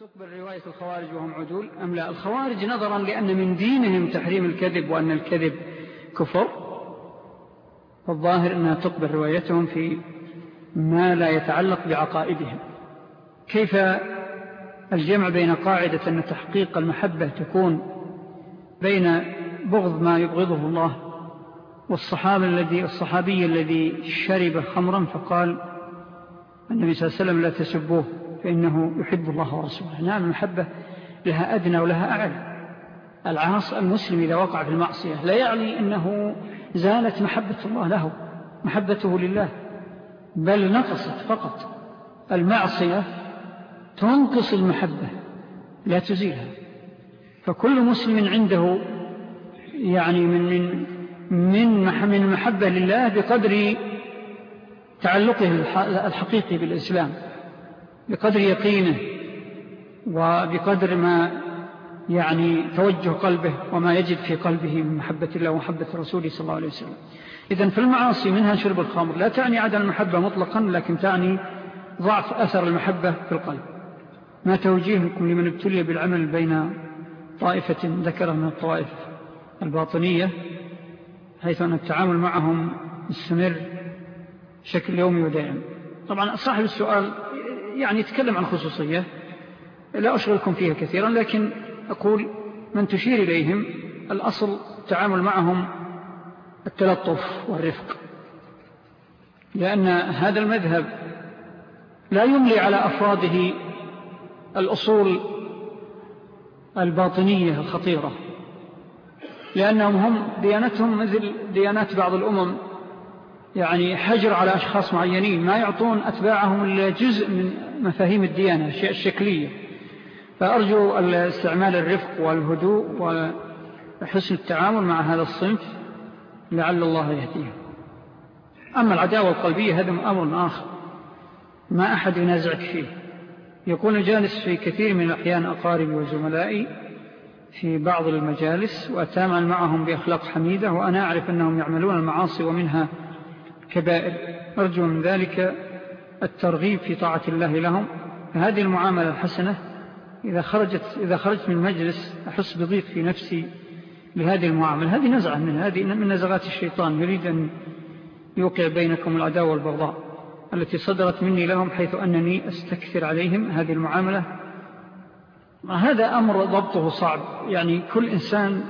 هل تقبل رواية الخوارج وهم عدول أم لا؟ الخوارج نظرا لأن من دينهم تحريم الكذب وأن الكذب كفر فالظاهر أنها تقبل روايتهم في ما لا يتعلق بعقائدهم. كيف الجمع بين قاعدة أن تحقيق المحبة تكون بين بغض ما يبغضه الله والصحابي الذي, الصحابي الذي شرب خمرا فقال النبي صلى الله عليه وسلم لا تسبوه. فإنه يحب الله ورسوله. نعم المحبة لها أدنى ولها أعلى. العاص المسلم إذا وقع في المعصية لا يعني أنه زالت محبة الله له محبته لله بل نقصت فقط. المعصية تنقص المحبة لا تزيلها. فكل مسلم عنده يعني من من من المحبة لله بقدر تعلقه الحقيقي بالإسلام. بقدر يقينه وبقدر ما يعني توجه قلبه وما يجد في قلبه من محبة الله ومحبة رسوله صلى الله عليه وسلم. إذن في المعاصي منها شرب الخمر. لا تعني عدم المحبة مطلقا لكن تعني ضعف أثر المحبة في القلب. ما توجيهكم لمن ابتلي بالعمل بين طائفة ذكرها من الطوائف الباطنية حيث أن التعامل معهم مستمر بشكل يومي ودائم. طبعا صاحب السؤال يعني يتكلم عن خصوصية. لا أشغلكم فيها كثيرا لكن أقول من تشير إليهم الأصل التعامل معهم التلطف والرفق. لأن هذا المذهب لا يملي على أفراده الأصول الباطنية الخطيرة لأنهم هم ديانتهم مثل ديانات بعض الأمم يعني حجر على أشخاص معينين ما يعطون أتباعهم إلا جزء من مفاهيم الديانة الشيء الشكلية. فأرجو استعمال الرفق والهدوء وحسن التعامل مع هذا الصنف لعل الله يهديه. أما العداوة القلبية هذا أمر آخر ما أحد ينازعك فيه. يكون جالس في كثير من الأحيان أقاربي وزملائي في بعض المجالس وأتامل معهم بأخلاق حميدة وأنا أعرف أنهم يعملون المعاصي ومنها كبائر. أرجو من ذلك الترغيب في طاعة الله لهم هذه المعاملة الحسنة إذا خرجت, إذا خرجت من المجلس أحس بضيق في نفسي لهذه المعاملة. هذه نزعة من هذه من نزغات الشيطان يريد أن يوقع بينكم العداوة والبغضاء التي صدرت مني لهم حيث أنني أستكثر عليهم هذه المعاملة. هذا أمر ضبطه صعب يعني كل إنسان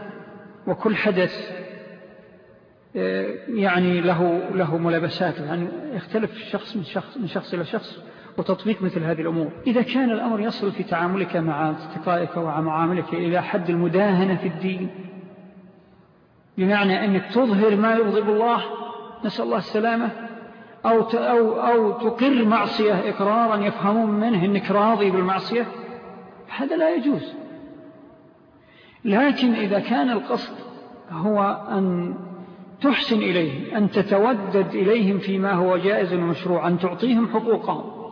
وكل حدث يعني له, له ملابسات. يعني يختلف الشخص من شخص, من شخص إلى شخص وتطبيق مثل هذه الأمور. إذا كان الأمر يصل في تعاملك مع أصدقائك ومعاملك إلى حد المداهنة في الدين بمعنى أنك تظهر ما يغضب الله نسأل الله السلامة أو, أو, أو تقر معصية إقرارا يفهمون منه أنك راضي بالمعصية هذا لا يجوز. لكن إذا كان القصد هو أن تحسن إليهم أن تتودد إليهم فيما هو جائز ومشروع أن تعطيهم حقوقهم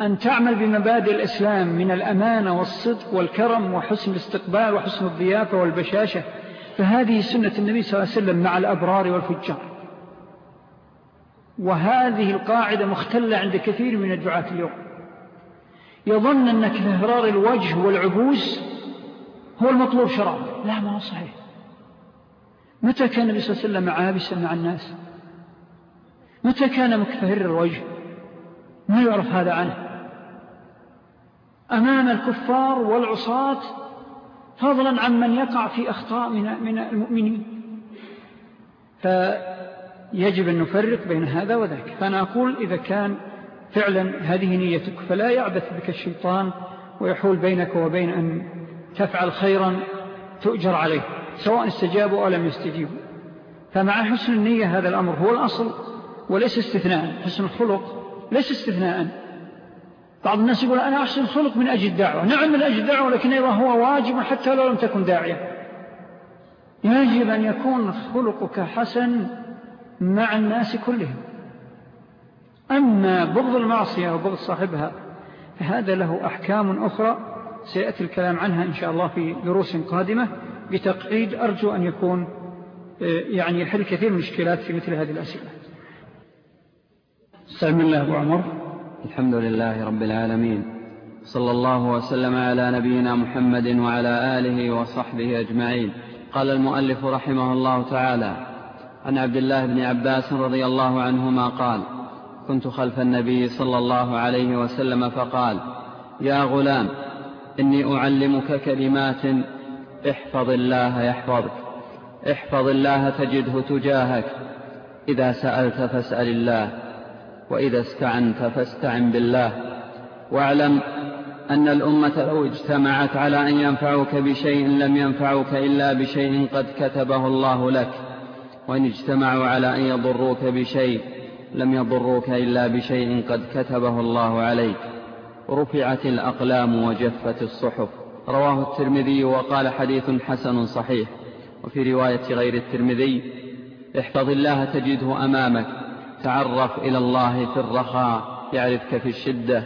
أن تعمل بمبادئ الإسلام من الأمانة والصدق والكرم وحسن الاستقبال وحسن الضيافة والبشاشة. فهذه سنة النبي صلى الله عليه وسلم مع الأبرار والفجار. وهذه القاعدة مختلة عند كثير من الدعاة اليوم. يظن أن كثرار الوجه والعبوس هو المطلوب شرعا. لا ما هو صحيح. متى كان النبي صلى الله عليه وسلم عابسا مع الناس؟ متى كان مكفهر الوجه؟ ما يعرف هذا عنه؟ أمام الكفار والعصاة فضلا عن من يقع في أخطاء من, من المؤمنين. فيجب أن نفرق بين هذا وذاك. فأنا أقول إذا كان فعلا هذه نيتك فلا يعبث بك الشيطان ويحول بينك وبين أن تفعل خيرا تؤجر عليه. سواء استجابوا أو لم يستجيبوا. فمع حسن النية هذا الأمر هو الأصل وليس استثناء. حسن الخلق ليس استثناء. بعض الناس يقول أنا أحسن الخلق من أجل الدعوة. نعم من أجل الدعوة لكن أيضا هو واجب حتى لو لم تكن داعية. يجب أن يكون خلقك حسن مع الناس كلهم. أما بغض المعصية وبغض صاحبها فهذا له أحكام أخرى سيأتي الكلام عنها إن شاء الله في دروس قادمة. بتقعيد أرجو أن يكون آه، يعني يحل كثير من الإشكالات في مثل هذه الأسئلة. استعمل الله أبو عمر. الحمد لله رب العالمين. صلى الله وسلم على نبينا محمد وعلى آله وصحبه أجمعين. قال المؤلف رحمه الله تعالى عن عبد الله بن عباس رضي الله عنهما قال كنت خلف النبي صلى الله عليه وسلم فقال يا غلام إني أعلمك كلمات احفظ الله يحفظك. احفظ الله تجده تجاهك. إذا سألت فاسأل الله وإذا استعنت فاستعن بالله. واعلم أن الأمة لو اجتمعت على أن ينفعوك بشيء لم ينفعوك إلا بشيء قد كتبه الله لك. وإن اجتمعوا على أن يضروك بشيء لم يضروك إلا بشيء قد كتبه الله عليك. رفعت الأقلام وجفت الصحف. رواه الترمذي وقال حديث حسن صحيح. وفي رواية غير الترمذي احفظ الله تجده أمامك تعرف إلى الله في الرخاء يعرفك في الشدة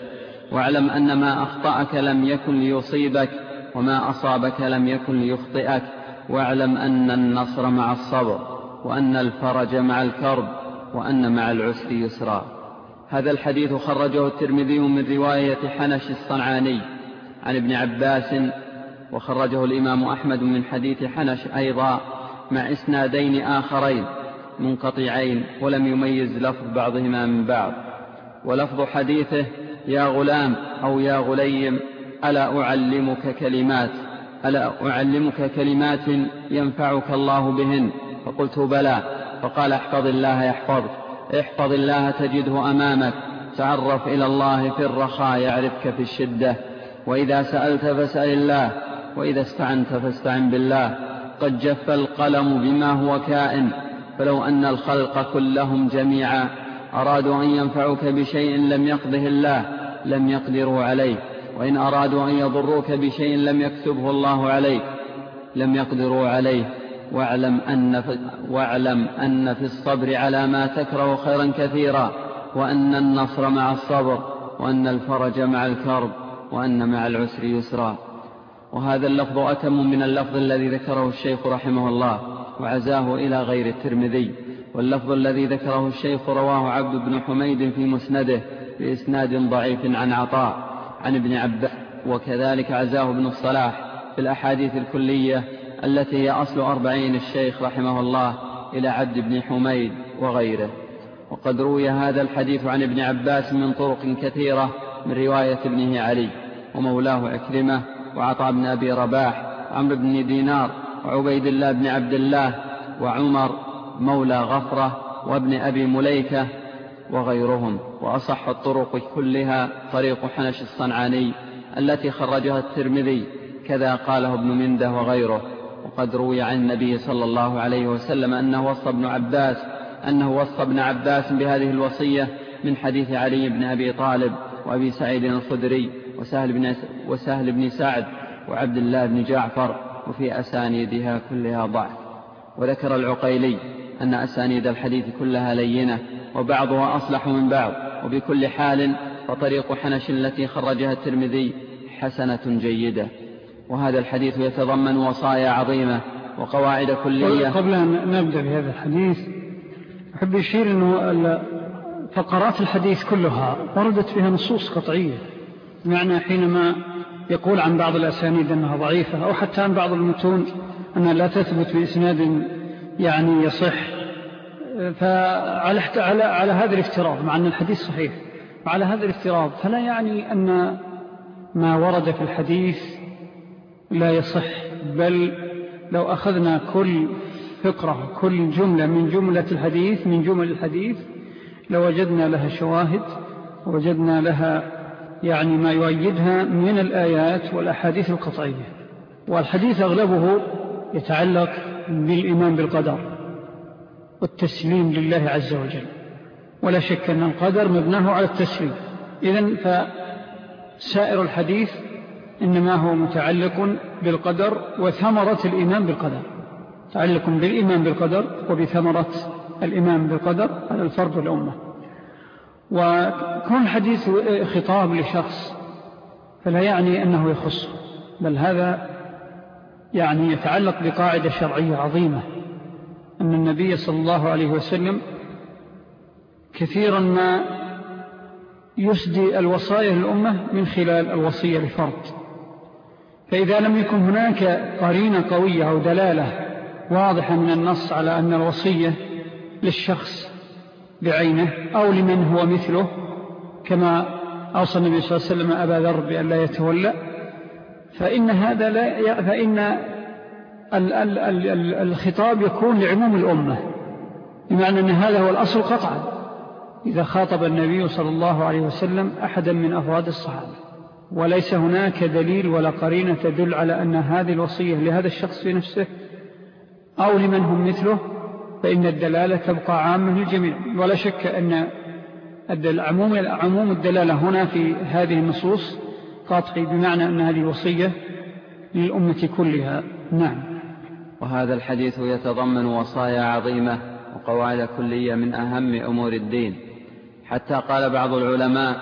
واعلم أن ما أخطأك لم يكن ليصيبك وما أصابك لم يكن ليخطئك واعلم أن النصر مع الصبر وأن الفرج مع الكرب وأن مع العسر يسرا. هذا الحديث خرجه الترمذي من رواية حنش الصنعاني. عن ابن عباس وخرجه الإمام أحمد من حديث حنش أيضا مع إسنادين آخرين منقطعين ولم يميز لفظ بعضهما من بعض. ولفظ حديثه يا غلام أو يا غليم ألا أعلمك كلمات ألا أعلمك كلمات ينفعك الله بهن فقلت بلى فقال احفظ الله يحفظك احفظ الله تجده أمامك تعرف إلى الله في الرخاء يعرفك في الشدة وإذا سألت فاسأل الله وإذا استعنت فاستعن بالله. قد جف القلم بما هو كائن فلو أن الخلق كلهم جميعا. أرادوا أن ينفعوك بشيء لم يقضه الله لم يقدروا عليه وإن أرادوا أن يضروك بشيء لم يكتبه الله عليك لم يقدروا عليه واعلم أن في, واعلم أن في الصبر على ما تكره خيرا كثيرا وأن النصر مع الصبر وأن الفرج مع الكرب. وأن مع العسر يسرا. وهذا اللفظ أتم من اللفظ الذي ذكره الشيخ رحمه الله وعزاه إلى غير الترمذي. واللفظ الذي ذكره الشيخ رواه عبد بن حميد في مسنده بإسناد ضعيف عن عطاء. عن ابن عباس وكذلك عزاه ابن الصلاح في الأحاديث الكلية التي هي أصل أربعين الشيخ رحمه الله إلى عبد بن حميد وغيره. وقد روي هذا الحديث عن ابن عباس من طرق كثيرة من رواية ابنه علي ومولاه عكرمة وعطى بن أبي رباح عمرو بن دينار وعبيد الله بن عبد الله وعمر مولى غفرة وابن أبي مليكة وغيرهم وأصح الطرق كلها طريق حنش الصنعاني التي خرجها الترمذي كذا قاله ابن منده وغيره وقد روي عن النبي صلى الله عليه وسلم أنه وصى ابن عباس أنه وصى ابن عباس بهذه الوصية من حديث علي بن أبي طالب وأبي سعيد الخدري وسهل بن, وسهل بن سعد وعبد الله بن جعفر وفي أسانيدها كلها ضعف. وذكر العقيلي أن أسانيد الحديث كلها لينة وبعضها أصلح من بعض. وبكل حال فطريق حنش التي خرجها الترمذي حسنة جيدة. وهذا الحديث يتضمن وصايا عظيمة وقواعد كلية. قبل أن نبدأ بهذا الحديث أحب يشير أنه فقرات الحديث كلها وردت فيها نصوص قطعية معنى حينما يقول عن بعض الأسانيد أنها ضعيفة أو حتى عن بعض المتون أنها لا تثبت بإسناد يعني يصح. فعلى على على هذا الافتراض مع أن الحديث صحيح وعلى هذا الافتراض فلا يعني أن ما ورد في الحديث لا يصح. بل لو أخذنا كل فقرة كل جملة من جملة الحديث من جمل الحديث لوجدنا لها شواهد ووجدنا لها يعني ما يؤيدها من الآيات والأحاديث القطعية. والحديث أغلبه يتعلق بالإيمان بالقدر والتسليم لله عز وجل. ولا شك أن القدر مبناه على التسليم. إذن فسائر الحديث إنما هو متعلق بالقدر وثمرة الإيمان بالقدر. تعلق بالإيمان بالقدر وبثمرة الإيمان بالقدر على الفرد والأمة وكون حديث خطاب لشخص فلا يعني أنه يخص بل هذا يعني يتعلق بقاعدة شرعية عظيمة. أن النبي صلى الله عليه وسلم كثيرا ما يسدي الوصايا للأمة من خلال الوصية لفرد فإذا لم يكن هناك قرينة قوية أو دلالة واضحة من النص على أن الوصية للشخص بعينه أو لمن هو مثله كما أوصى النبي صلى الله عليه وسلم أبا ذر بأن لا يتولى. فإن هذا لا فإن ال ال ال الخطاب يكون لعموم الأمة بمعنى أن هذا هو الأصل قطعا. إذا خاطب النبي صلى الله عليه وسلم أحدا من أفراد الصحابة. وليس هناك دليل ولا قرينة تدل على أن هذه الوصية لهذا الشخص في نفسه أو لمن هم مثله فإن الدلالة تبقى عامة للجميع. ولا شك أن عموم الدلالة هنا في هذه النصوص قاطعي بمعنى أن هذه وصية للأمة كلها. نعم. وهذا الحديث يتضمن وصايا عظيمة وقواعد كلية من أهم أمور الدين. حتى قال بعض العلماء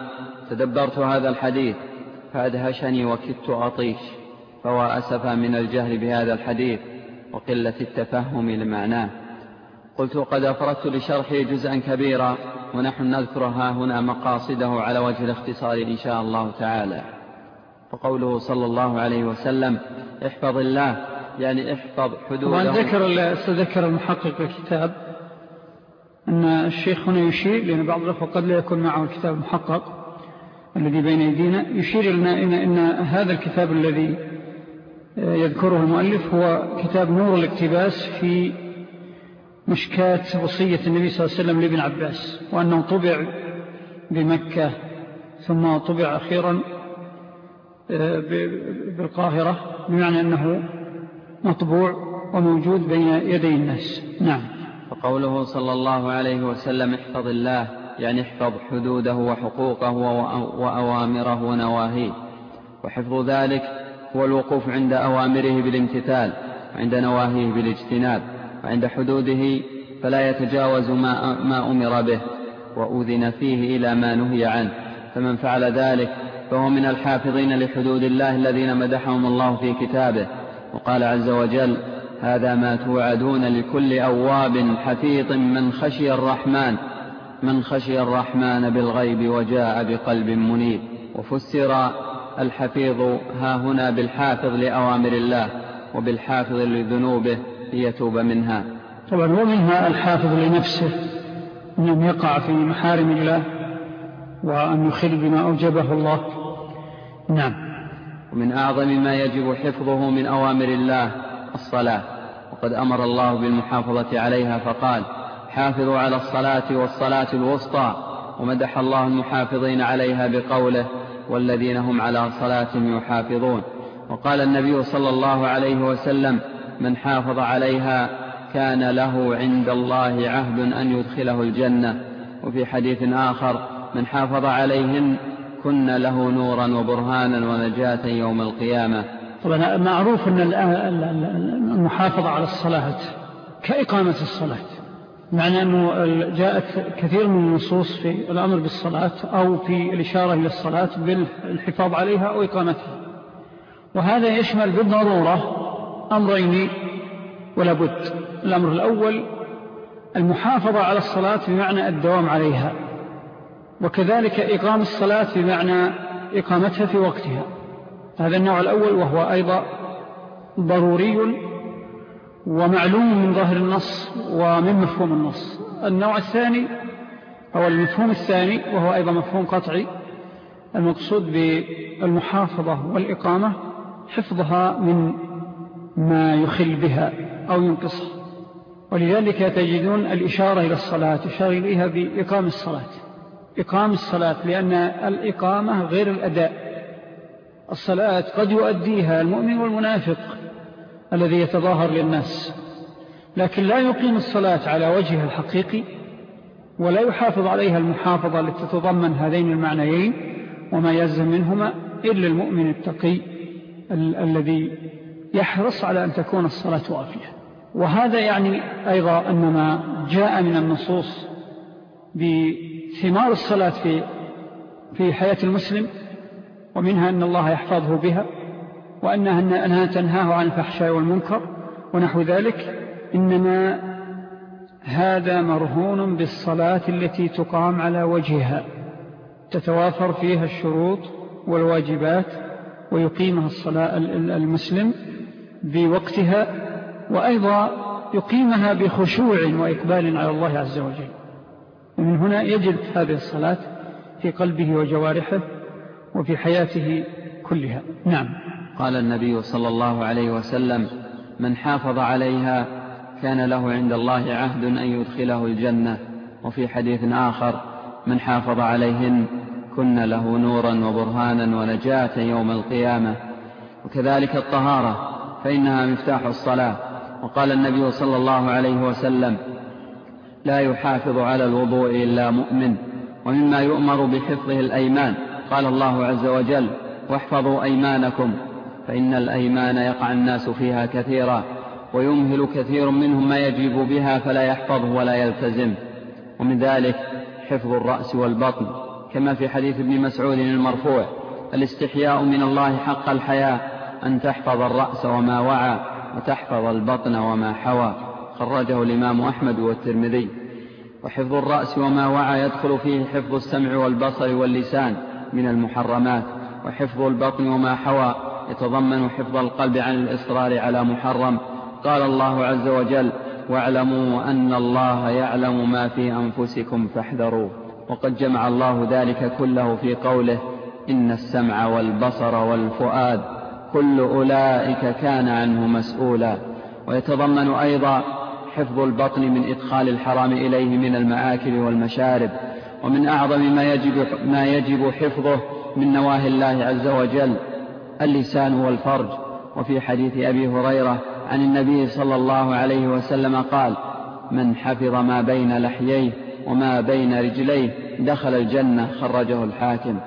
تدبرت هذا الحديث فأدهشني وكدت أطيش فهو أسفا من الجهل بهذا الحديث وقلة التفهم لمعناه. قلت قد أفردت لشرحه جزءا كبيرا ونحن نذكرها هنا مقاصده على وجه الاختصار إن شاء الله تعالى. فقوله صلى الله عليه وسلم احفظ الله يعني احفظ حدوده. وأن ذكر ذكر المحقق الكتاب أن الشيخ هنا يشير لأن بعض الأخوة قد لا يكون معه الكتاب المحقق الذي بين يدينا يشير لنا إن, إن هذا الكتاب الذي يذكره المؤلف هو كتاب نور الاقتباس في مشكات وصية النبي صلى الله عليه وسلم لابن عباس وأنه طبع بمكة ثم طبع أخيرا آه، بالقاهرة بمعنى أنه مطبوع وموجود بين يدي الناس. نعم. فقوله صلى الله عليه وسلم احفظ الله يعني احفظ حدوده وحقوقه وأوامره ونواهيه. وحفظ ذلك هو الوقوف عند أوامره بالامتثال وعند نواهيه بالاجتناب. وعند حدوده فلا يتجاوز ما, ما أمر به وأذن فيه إلى ما نهي عنه. فمن فعل ذلك فهو من الحافظين لحدود الله الذين مدحهم الله في كتابه. وقال عز وجل هذا ما توعدون لكل أواب حفيظ من خشي الرحمن من خشي الرحمن بالغيب وجاء بقلب منيب. وفسر الحفيظ ها هنا بالحافظ لأوامر الله وبالحافظ لذنوبه ليتوب منها. طبعا ومنها الحافظ لنفسه أن يقع في محارم الله وأن يخل بما أوجبه الله. نعم. ومن أعظم ما يجب حفظه من أوامر الله الصلاة. وقد أمر الله بالمحافظة عليها فقال حافظوا على الصلاة والصلاة الوسطى. ومدح الله المحافظين عليها بقوله والذين هم على صلاتهم يحافظون. وقال النبي صلى الله عليه وسلم من حافظ عليها كان له عند الله عهد أن يدخله الجنة. وفي حديث آخر من حافظ عليهن كن له نورا وبرهانا ونجاة يوم القيامة. طبعا معروف أن المحافظة على الصلاة كإقامة الصلاة. معنى أنه جاءت كثير من النصوص في الأمر بالصلاة أو في الإشارة إلى الصلاة بالحفاظ عليها أو إقامتها. وهذا يشمل بالضرورة أمرين ولا بد. الأمر الأول المحافظة على الصلاة بمعنى الدوام عليها وكذلك إقام الصلاة بمعنى إقامتها في وقتها. هذا النوع الأول وهو أيضا ضروري ومعلوم من ظاهر النص ومن مفهوم النص. النوع الثاني أو المفهوم الثاني وهو أيضا مفهوم قطعي المقصود بالمحافظة والإقامة حفظها من ما يخل بها أو ينقصها. ولذلك تجدون الإشارة إلى الصلاة إشارة إليها بإقام الصلاة. إقام الصلاة لأن الإقامة غير الأداء. الصلاة قد يؤديها المؤمن والمنافق الذي يتظاهر للناس. لكن لا يقيم الصلاة على وجهها الحقيقي ولا يحافظ عليها المحافظة التي تتضمن هذين المعنيين وما يلزم منهما إلا المؤمن التقي ال الذي يحرص على أن تكون الصلاة وافية وهذا يعني أيضا أن ما جاء من النصوص بثمار الصلاة في, في حياة المسلم ومنها أن الله يحفظه بها وأنها أنها تنهاه عن الفحشاء والمنكر ونحو ذلك. إنما هذا مرهون بالصلاة التي تقام على وجهها. تتوافر فيها الشروط والواجبات ويقيمها الصلاة المسلم بوقتها وأيضا يقيمها بخشوع وإقبال على الله عز وجل. ومن هنا يجد هذه الصلاة في قلبه وجوارحه وفي حياته كلها. نعم. قال النبي صلى الله عليه وسلم من حافظ عليها كان له عند الله عهد أن يدخله الجنة. وفي حديث آخر من حافظ عليهن كن له نورا وبرهانا ونجاة يوم القيامة. وكذلك الطهارة فإنها مفتاح الصلاة. وقال النبي صلى الله عليه وسلم لا يحافظ على الوضوء إلا مؤمن ومما يؤمر بحفظه الأيمان. قال الله عز وجل واحفظوا أيمانكم فإن الأيمان يقع الناس فيها كثيرا ويمهل كثير منهم ما يجيب بها فلا يحفظه ولا يلتزم. ومن ذلك حفظ الرأس والبطن كما في حديث ابن مسعود المرفوع الاستحياء من الله حق الحياء أن تحفظ الرأس وما وعى وتحفظ البطن وما حوى. خرجه الإمام أحمد والترمذي. وحفظ الرأس وما وعى يدخل فيه حفظ السمع والبصر واللسان من المحرمات. وحفظ البطن وما حوى يتضمن حفظ القلب عن الإصرار على محرم. قال الله عز وجل واعلموا أن الله يعلم ما في أنفسكم فاحذروا. وقد جمع الله ذلك كله في قوله إن السمع والبصر والفؤاد كل أولئك كان عنه مسؤولا. ويتضمن أيضا حفظ البطن من إدخال الحرام إليه من المآكل والمشارب ومن أعظم ما يجب, ما يجب حفظه من نواهي الله عز وجل اللسان والفرج. وفي حديث أبي هريرة عن النبي صلى الله عليه وسلم قال من حفظ ما بين لحييه وما بين رجليه دخل الجنة خرجه الحاكم.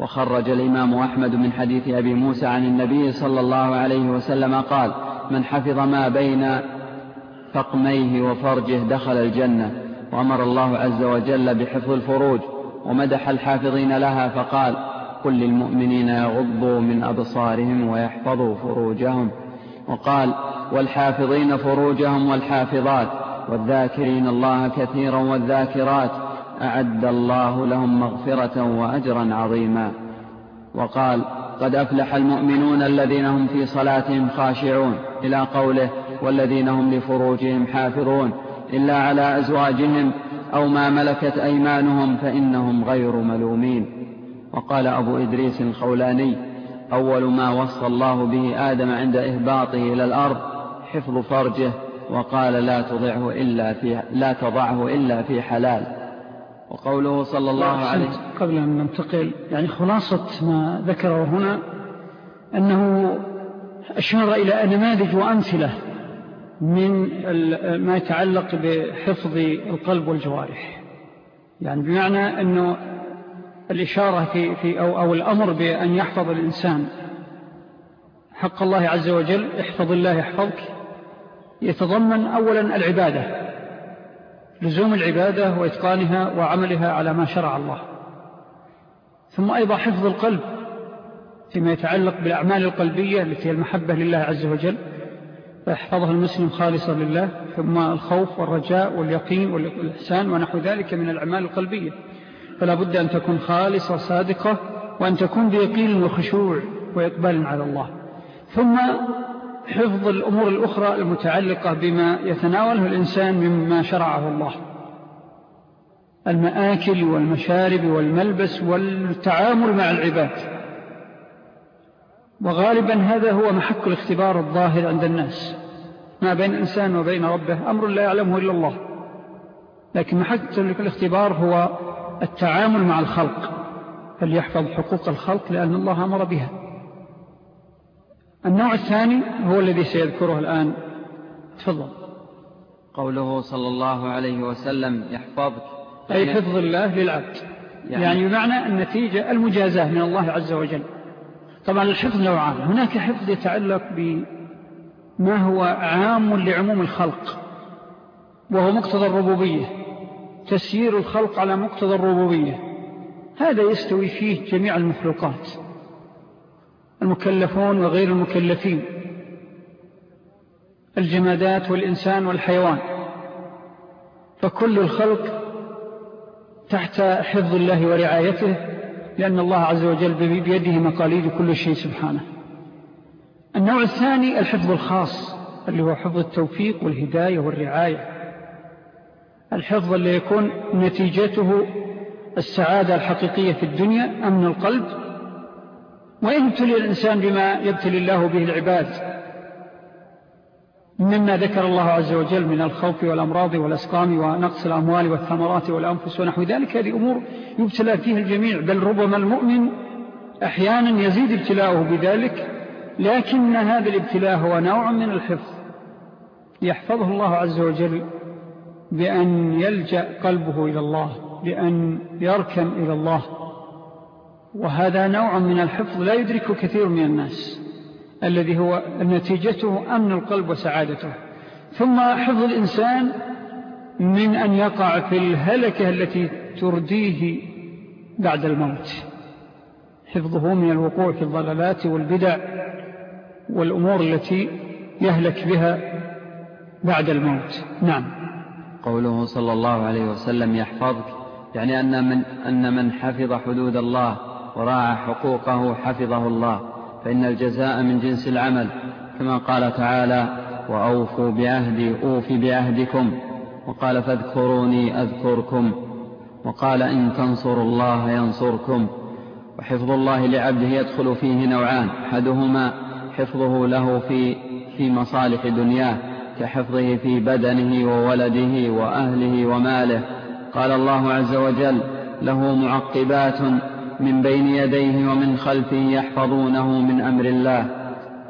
وخرج الإمام أحمد من حديث أبي موسى عن النبي صلى الله عليه وسلم قال من حفظ ما بين فقميه وفرجه دخل الجنة وأمر الله عز وجل بحفظ الفروج ومدح الحافظين لها فقال قل للمؤمنين يغضوا من أبصارهم ويحفظوا فروجهم. وقال والحافظين فروجهم والحافظات والذاكرين الله كثيرا والذاكرات أعد الله لهم مغفرة وأجرا عظيما. وقال قد أفلح المؤمنون الذين هم في صلاتهم خاشعون. إلى قوله والذين هم لفروجهم حافظون. إلا على أزواجهم أو ما ملكت أيمانهم فإنهم غير ملومين. وقال أبو إدريس الخولاني أول ما وصى الله به آدم عند إهباطه إلى الأرض حفظ فرجه وقال لا تضعه إلا في لا تضعه إلا في حلال. وقوله صلى الله عليه وسلم. قبل أن ننتقل يعني خلاصة ما ذكره هنا أنه أشار إلى نماذج وأمثلة من ما يتعلق بحفظ القلب والجوارح. يعني بمعنى أنه الإشارة في, في أو, أو الأمر بأن يحفظ الإنسان حق الله عز وجل احفظ الله يحفظك يتضمن أولا العبادة. لزوم العبادة وإتقانها وعملها على ما شرع الله. ثم أيضا حفظ القلب فيما يتعلق بالأعمال القلبية التي هي المحبة لله عز وجل فيحفظها المسلم خالصا لله ثم الخوف والرجاء واليقين والإحسان ونحو ذلك من الأعمال القلبية. فلا بد أن تكون خالصة صادقة وأن تكون بيقين وخشوع وإقبال على الله. ثم حفظ الأمور الأخرى المتعلقة بما يتناوله الإنسان مما شرعه الله. المآكل والمشارب والملبس والتعامل مع العباد. وغالبا هذا هو محك الاختبار الظاهر عند الناس. ما بين الإنسان وبين ربه أمر لا يعلمه إلا الله. لكن محك الاختبار هو التعامل مع الخلق. فليحفظ حقوق الخلق لأن الله أمر بها. النوع الثاني هو الذي سيذكره الآن. تفضل. قوله صلى الله عليه وسلم يحفظك. أي حفظ الله للعبد. يعني, يعني بمعنى النتيجة المجازة من الله عز وجل. طبعا الحفظ نوعان. هناك حفظ يتعلق بما هو عام لعموم الخلق وهو مقتضى الربوبية. تسيير الخلق على مقتضى الربوبية. هذا يستوي فيه جميع المخلوقات. المكلفون وغير المكلفين. الجمادات والإنسان والحيوان. فكل الخلق تحت حفظ الله ورعايته لأن الله عز وجل بيده مقاليد كل شيء سبحانه. النوع الثاني الحفظ الخاص اللي هو حفظ التوفيق والهداية والرعاية. الحفظ اللي يكون نتيجته السعادة الحقيقية في الدنيا أمن القلب وإن ابتلي الإنسان بما يبتلي الله به العباد مما ذكر الله عز وجل من الخوف والأمراض والأسقام ونقص الأموال والثمرات والأنفس ونحو ذلك هذه أمور يبتلى فيها الجميع. بل ربما المؤمن أحيانا يزيد ابتلاؤه بذلك لكن هذا الابتلاء هو نوع من الحفظ. يحفظه الله عز وجل بأن يلجأ قلبه إلى الله بأن يركن إلى الله. وهذا نوع من الحفظ لا يدرك كثير من الناس الذي هو نتيجته أمن القلب وسعادته. ثم حفظ الإنسان من أن يقع في الهلكة التي ترديه بعد الموت. حفظه من الوقوع في الضلالات والبدع والأمور التي يهلك بها بعد الموت. نعم. قوله صلى الله عليه وسلم يحفظك يعني أن من, أن من حفظ حدود الله وراعى حقوقه حفظه الله فإن الجزاء من جنس العمل كما قال تعالى وأوفوا بعهدي أوف بعهدكم وقال فاذكروني أذكركم وقال إن تنصروا الله ينصركم وحفظ الله لعبده يدخل فيه نوعان أحدهما حفظه له في في مصالح دنياه كحفظه في بدنه وولده وأهله وماله قال الله عز وجل له معقبات من بين يديه ومن خلفه يحفظونه من أمر الله.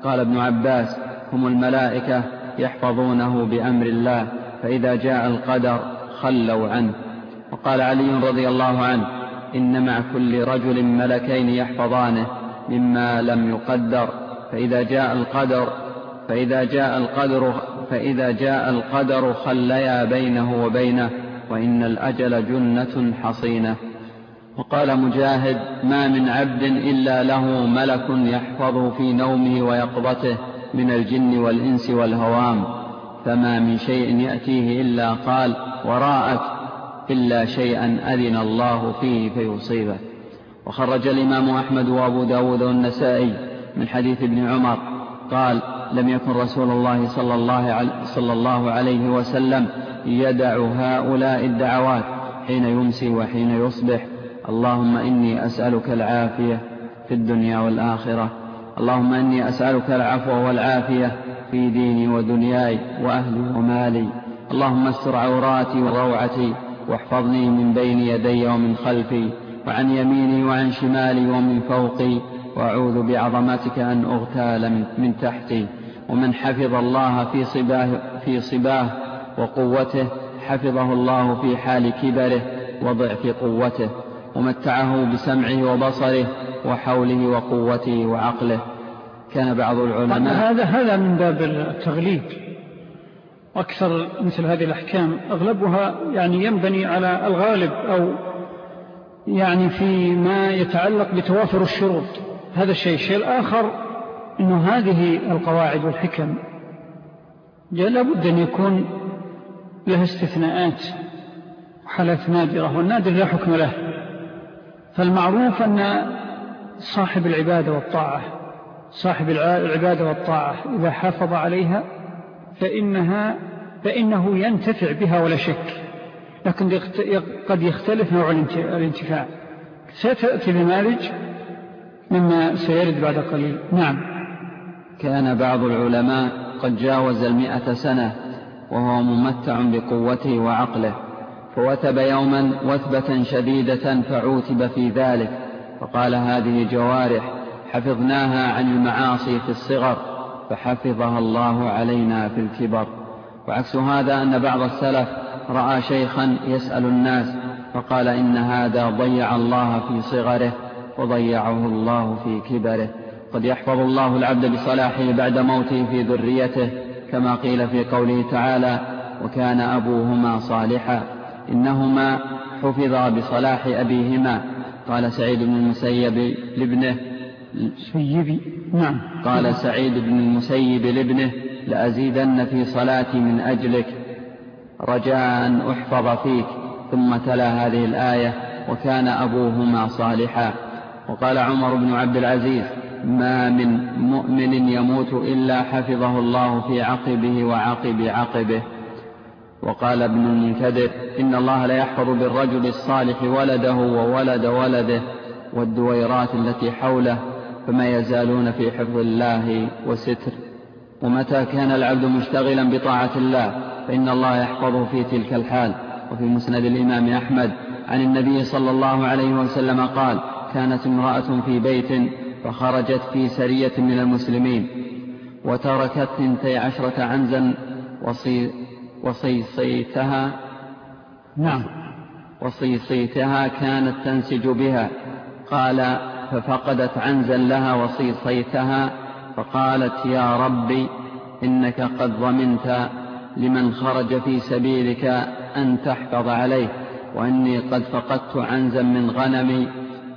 قال ابن عباس هم الملائكة يحفظونه بأمر الله فإذا جاء القدر خلوا عنه. وقال علي رضي الله عنه إن مع كل رجل ملكين يحفظانه مما لم يقدر. فإذا جاء القدر فإذا جاء القدر فإذا جاء القدر خليا بينه وبينه وإن الأجل جنة حصينة. وقال مجاهد ما من عبد إلا له ملك يحفظه في نومه ويقظته من الجن والإنس والهوام فما من شيء يأتيه إلا قال وراءك إلا شيئا أذن الله فيه فيصيبه. وخرج الإمام أحمد وأبو داود والنسائي من حديث ابن عمر قال لم يكن رسول الله صلى الله, صلى الله عليه وسلم يدع هؤلاء الدعوات حين يمسي وحين يصبح اللهم إني أسألك العافية في الدنيا والآخرة. اللهم إني أسألك العفو والعافية في ديني ودنياي وأهلي ومالي. اللهم استر عوراتي وروعتي واحفظني من بين يدي ومن خلفي وعن يميني وعن شمالي ومن فوقي. وأعوذ بعظمتك أن أغتال من, تحتي. ومن حفظ الله في صباه, في صباه وقوته حفظه الله في حال كبره وضعف قوته. ومتعه بسمعه وبصره وحوله وقوته وعقله. كان بعض العلماء هذا هذا من باب التغليب. أكثر مثل هذه الأحكام. أغلبها يعني ينبني على الغالب أو يعني في ما يتعلق بتوافر الشروط. هذا الشيء. الشيء الآخر أنه هذه القواعد والحكم. لابد أن يكون لها استثناءات. حالات نادرة والنادر لا حكم له. فالمعروف أن صاحب العبادة والطاعة صاحب العبادة والطاعة إذا حافظ عليها فإنها فإنه ينتفع بها ولا شك لكن قد يختلف نوع الانتفاع. ستأتي بمالج مما سيرد بعد قليل. نعم. كان بعض العلماء قد جاوز المئة سنة وهو ممتع بقوته وعقله. فوثب يوما وثبة شديدة فعوتب في ذلك. فقال هذه جوارح حفظناها عن المعاصي في الصغر فحفظها الله علينا في الكبر. وعكس هذا أن بعض السلف رأى شيخا يسأل الناس فقال إن هذا ضيع الله في صغره وضيعه الله في كبره. قد يحفظ الله العبد بصلاحه بعد موته في ذريته كما قيل في قوله تعالى وكان أبوهما صالحا إنهما حفظا بصلاح أبيهما. قال سعيد بن المسيب لابنه. سيبي نعم. قال سعيد بن المسيب لابنه لأزيدن في صلاتي من أجلك. رجاء أن أحفظ فيك. ثم تلا هذه الآية وكان أبوهما صالحا. وقال عمر بن عبد العزيز ما من مؤمن يموت إلا حفظه الله في عقبه وعقب عقبه. وقال ابن المنكدر إن الله لا يحفظ بالرجل الصالح ولده وولد ولده والدويرات التي حوله فما يزالون في حفظ الله وستر. ومتى كان العبد مشتغلا بطاعة الله فإن الله يحفظه في تلك الحال. وفي مسند الإمام أحمد عن النبي صلى الله عليه وسلم قال كانت امرأة في بيت فخرجت في سرية من المسلمين وتركت اثنتي عشرة عنزا وصي وصيصيتها. نعم. وصيصيتها كانت تنسج بها. قال ففقدت عنزا لها وصيصيتها فقالت يا ربي إنك قد ضمنت لمن خرج في سبيلك أن تحفظ عليه وإني قد فقدت عنزا من غنمي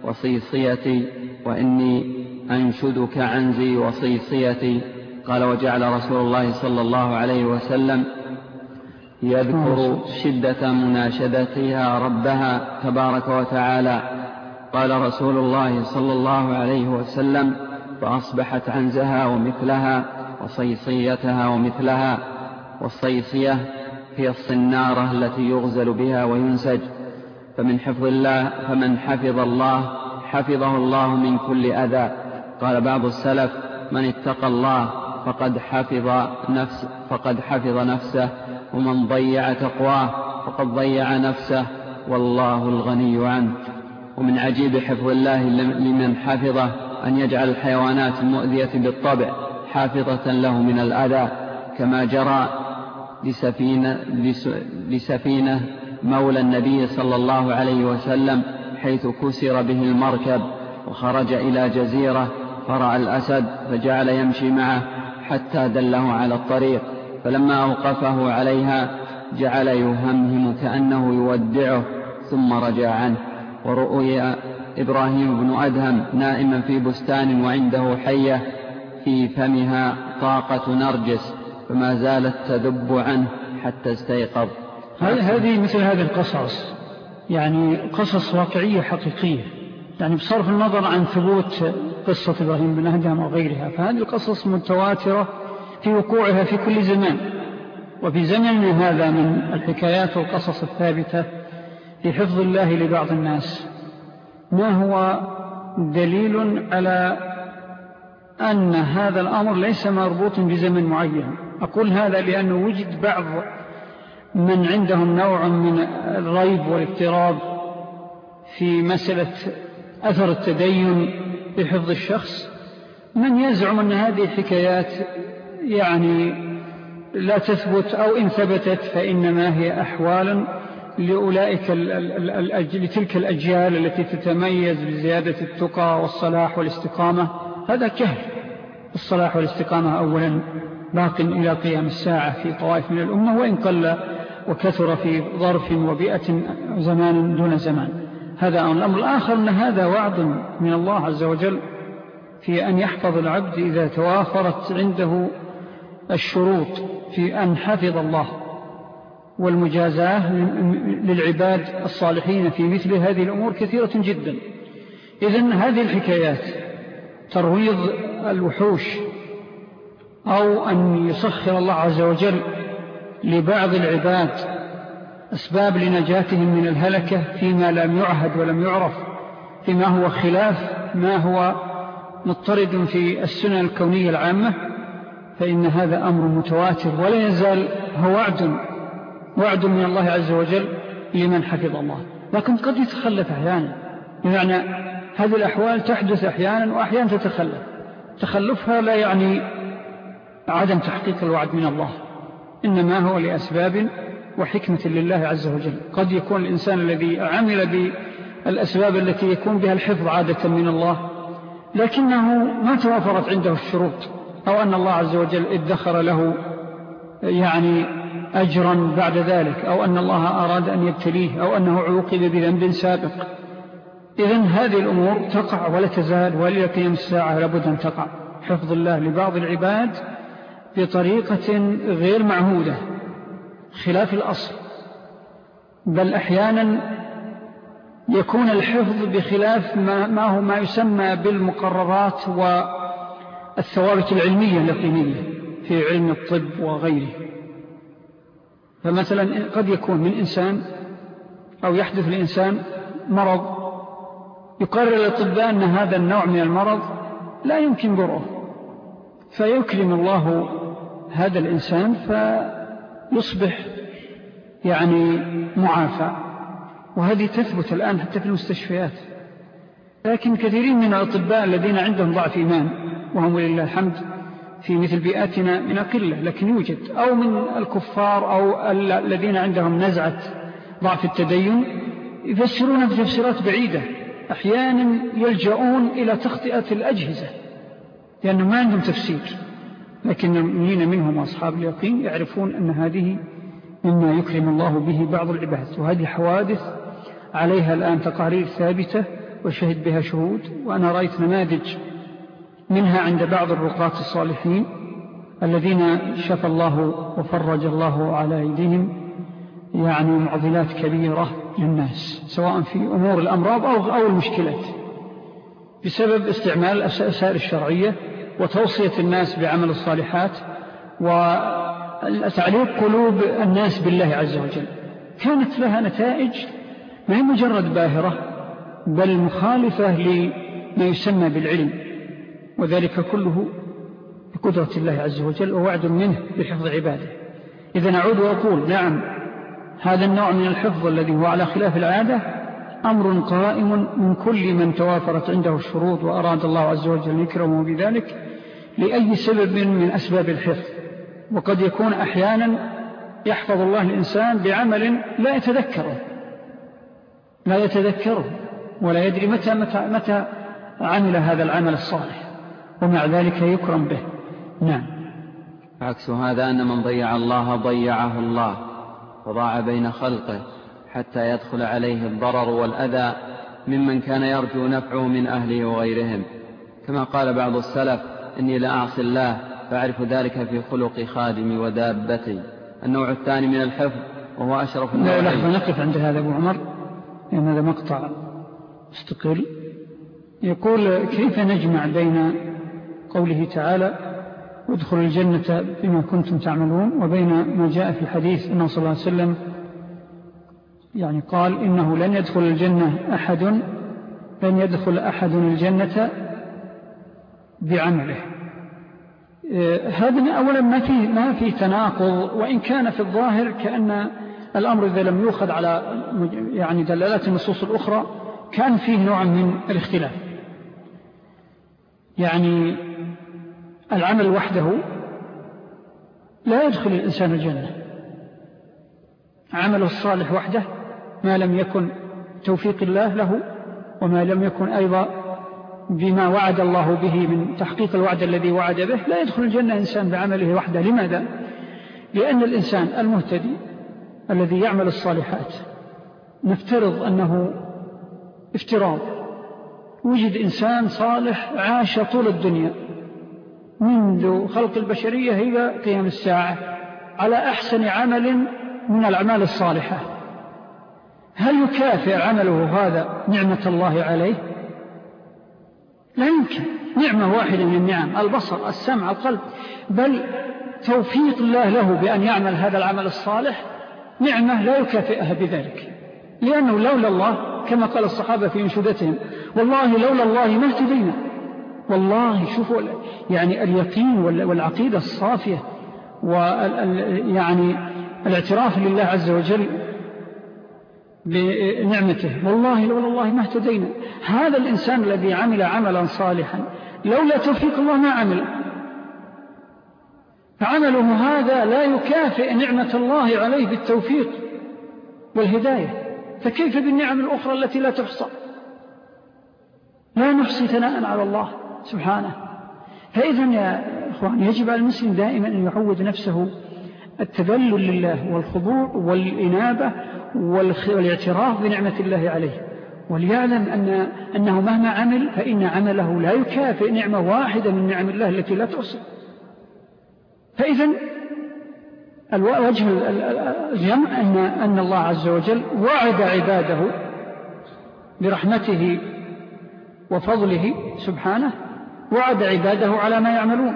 وصيصيتي وإني أنشدك عنزي وصيصيتي. قال وجعل رسول الله صلى الله عليه وسلم يذكر شدة مناشدتها ربها تبارك وتعالى. قال رسول الله صلى الله عليه وسلم فأصبحت عنزها ومثلها وصيصيتها ومثلها والصيصية هي الصنارة التي يغزل بها وينسج. فمن حفظ الله فمن حفظ الله حفظه الله من كل أذى. قال بعض السلف من اتقى الله فقد حفظ نفس فقد حفظ نفسه. ومن ضيع تقواه فقد ضيع نفسه والله الغني عنه. ومن عجيب حفظ الله لمن حفظه أن يجعل الحيوانات المؤذية بالطبع حافظة له من الأذى كما جرى لسفينة, لسفينة مولى النبي صلى الله عليه وسلم حيث كسر به المركب وخرج إلى جزيرة فرأى الأسد فجعل يمشي معه حتى دله على الطريق. فلما أوقفه عليها جعل يهمهم كأنه يودعه ثم رجع عنه. ورؤي إبراهيم بن أدهم نائما في بستان وعنده حية في فمها طاقة نرجس فما زالت تذب عنه حتى استيقظ. هذه مثل هذه القصص؟ يعني قصص واقعية حقيقية يعني بصرف النظر عن ثبوت قصة إبراهيم بن أدهم وغيرها فهذه القصص متواترة في وقوعها في كل زمان. وفي زمننا هذا من الحكايات والقصص الثابتة في حفظ الله لبعض الناس. ما هو دليل على أن هذا الأمر ليس مربوط بزمن معين؟ أقول هذا لأنه وجد بعض من عندهم نوع من الريب والاضطراب في مسألة أثر التدين بحفظ الشخص. من يزعم أن هذه الحكايات يعني لا تثبت أو إن ثبتت فإنما هي أحوال لأولئك لتلك الأجيال التي تتميز بزيادة التقى والصلاح والاستقامة. هذا كهل الصلاح والاستقامة أولا باق إلى قيام الساعة في طوائف من الأمة وإن قل وكثر في ظرف وبيئة زمان دون زمان. هذا الأمر الآخر أن هذا وعد من الله عز وجل في أن يحفظ العبد إذا توافرت عنده الشروط في أن حفظ الله والمجازاة للعباد الصالحين في مثل هذه الأمور كثيرة جدا. إذن هذه الحكايات ترويض الوحوش أو أن يسخر الله عز وجل لبعض العباد أسباب لنجاتهم من الهلكة فيما لم يعهد ولم يعرف فيما هو خلاف ما هو مضطرد في السنة الكونية العامة. فإن هذا أمر متواتر ولا يزال هو وعد وعد من الله عز وجل لمن حفظ الله. لكن قد يتخلف أحيانا. بمعنى هذه الأحوال تحدث أحيانا وأحيانا تتخلف. تخلفها لا يعني عدم تحقيق الوعد من الله إنما هو لأسباب وحكمة لله عز وجل. قد يكون الإنسان الذي عمل بالأسباب التي يكون بها الحفظ عادة من الله لكنه ما توافرت عنده الشروط. أو أن الله عز وجل ادخر له يعني أجرا بعد ذلك أو أن الله أراد أن يبتليه أو أنه عوقب بذنب سابق. إذن هذه الأمور تقع ولا تزال ولي قيام الساعة لابد أن تقع. حفظ الله لبعض العباد بطريقة غير معهودة خلاف الأصل. بل أحيانا يكون الحفظ بخلاف ما هو ما يسمى بالمقررات والثوابت العلمية اليقينية في علم الطب وغيره. فمثلا قد يكون من إنسان أو يحدث لإنسان مرض يقرر الأطباء أن هذا النوع من المرض لا يمكن بره فيكرم الله هذا الإنسان فيصبح يعني معافى وهذه تثبت الآن حتى في المستشفيات. لكن كثيرين من الأطباء الذين عندهم ضعف إيمان وهم ولله الحمد في مثل بيئاتنا من أقلة لكن يوجد أو من الكفار أو الذين عندهم نزعة ضعف التدين يفسرون بتفسيرات بعيدة أحيانا يلجؤون إلى تخطئة الأجهزة لأنه ما عندهم تفسير لكن المؤمنين منهم أصحاب اليقين يعرفون أن هذه مما يكرم الله به بعض العباد وهذه حوادث عليها الآن تقارير ثابتة وشهد بها شهود وأنا رأيت نماذج منها عند بعض الرقاة الصالحين الذين شفى الله وفرج الله على أيديهم يعني معضلات كبيرة للناس سواء في أمور الأمراض أو, أو المشكلات بسبب استعمال الأسائر الشرعية وتوصية الناس بعمل الصالحات وتعليق قلوب الناس بالله عز وجل. كانت لها نتائج ما هي مجرد باهرة بل مخالفة لما يسمى بالعلم. وذلك كله بقدرة الله عز وجل ووعد منه بحفظ عباده. إذا نعود وأقول نعم هذا النوع من الحفظ الذي هو على خلاف العادة أمر قائم من كل من توافرت عنده الشروط وأراد الله عز وجل يكرمه بذلك لأي سبب من أسباب الحفظ. وقد يكون أحيانا يحفظ الله الإنسان بعمل لا يتذكره لا يتذكره ولا يدري متى, متى, متى عمل هذا العمل الصالح. ومع ذلك يكرم به. نعم. عكس هذا أن من ضيع الله ضيعه الله وضاع بين خلقه حتى يدخل عليه الضرر والأذى ممن كان يرجو نفعه من أهله وغيرهم. كما قال بعض السلف إني لأعصي الله فأعرف ذلك في خلق خادمي ودابتي النوع الثاني من الحفظ وهو أشرف النوع لا لحظة نقف عند هذا أبو عمر لأن هذا مقطع. استقل يقول كيف نجمع بين قوله تعالى ادخلوا الجنة بما كنتم تعملون. وبين ما جاء في الحديث أنه صلى الله عليه وسلم يعني قال إنه لن يدخل الجنة أحد لن يدخل أحد الجنة بعمله. آه، هذا أولا ما في, ما في تناقض وإن كان في الظاهر كأن الأمر إذا لم يوخذ على يعني دلالات النصوص الأخرى كان فيه نوع من الاختلاف. يعني العمل وحده لا يدخل الإنسان الجنة. عمله الصالح وحده ما لم يكن توفيق الله له وما لم يكن أيضا بما وعد الله به من تحقيق الوعد الذي وعد به لا يدخل الجنة إنسان بعمله وحده. لماذا؟ لأن الإنسان المهتدي الذي يعمل الصالحات نفترض أنه افتراض. وجد إنسان صالح عاش طول الدنيا. منذ خلق البشرية إلى قيام الساعة على أحسن عمل من الأعمال الصالحة. هل يكافئ عمله هذا نعمة الله عليه؟ لا يمكن. نعمة واحدة من النعم البصر السمع القلب. بل توفيق الله له بأن يعمل هذا العمل الصالح نعمة لا يكافئها بذلك. لأنه لولا الله كما قال الصحابة في أنشدتهم والله لولا الله ما اهتدينا. والله شوفوا يعني اليقين والعقيدة الصافية ويعني الاعتراف لله عز وجل بنعمته. والله لولا الله ما اهتدينا. هذا الإنسان الذي عمل عملا صالحا لولا توفيق الله ما عمل. فعمله هذا لا يكافئ نعمة الله عليه بالتوفيق والهداية. فكيف بالنعم الأخرى التي لا تحصى؟ لا نحصي ثناء على الله. سبحانه. فإذا يا أخوان يجب على المسلم دائما أن يعود نفسه التذلل لله والخضوع والإنابة والاعتراف بنعمة الله عليه. وليعلم أن أنه مهما عمل فإن عمله لا يكافئ نعمة واحدة من نعم الله التي لا تحصى فإذا الوجه الجمع أن, أن الله عز وجل وعد عباده برحمته وفضله سبحانه وعد عباده على ما يعملون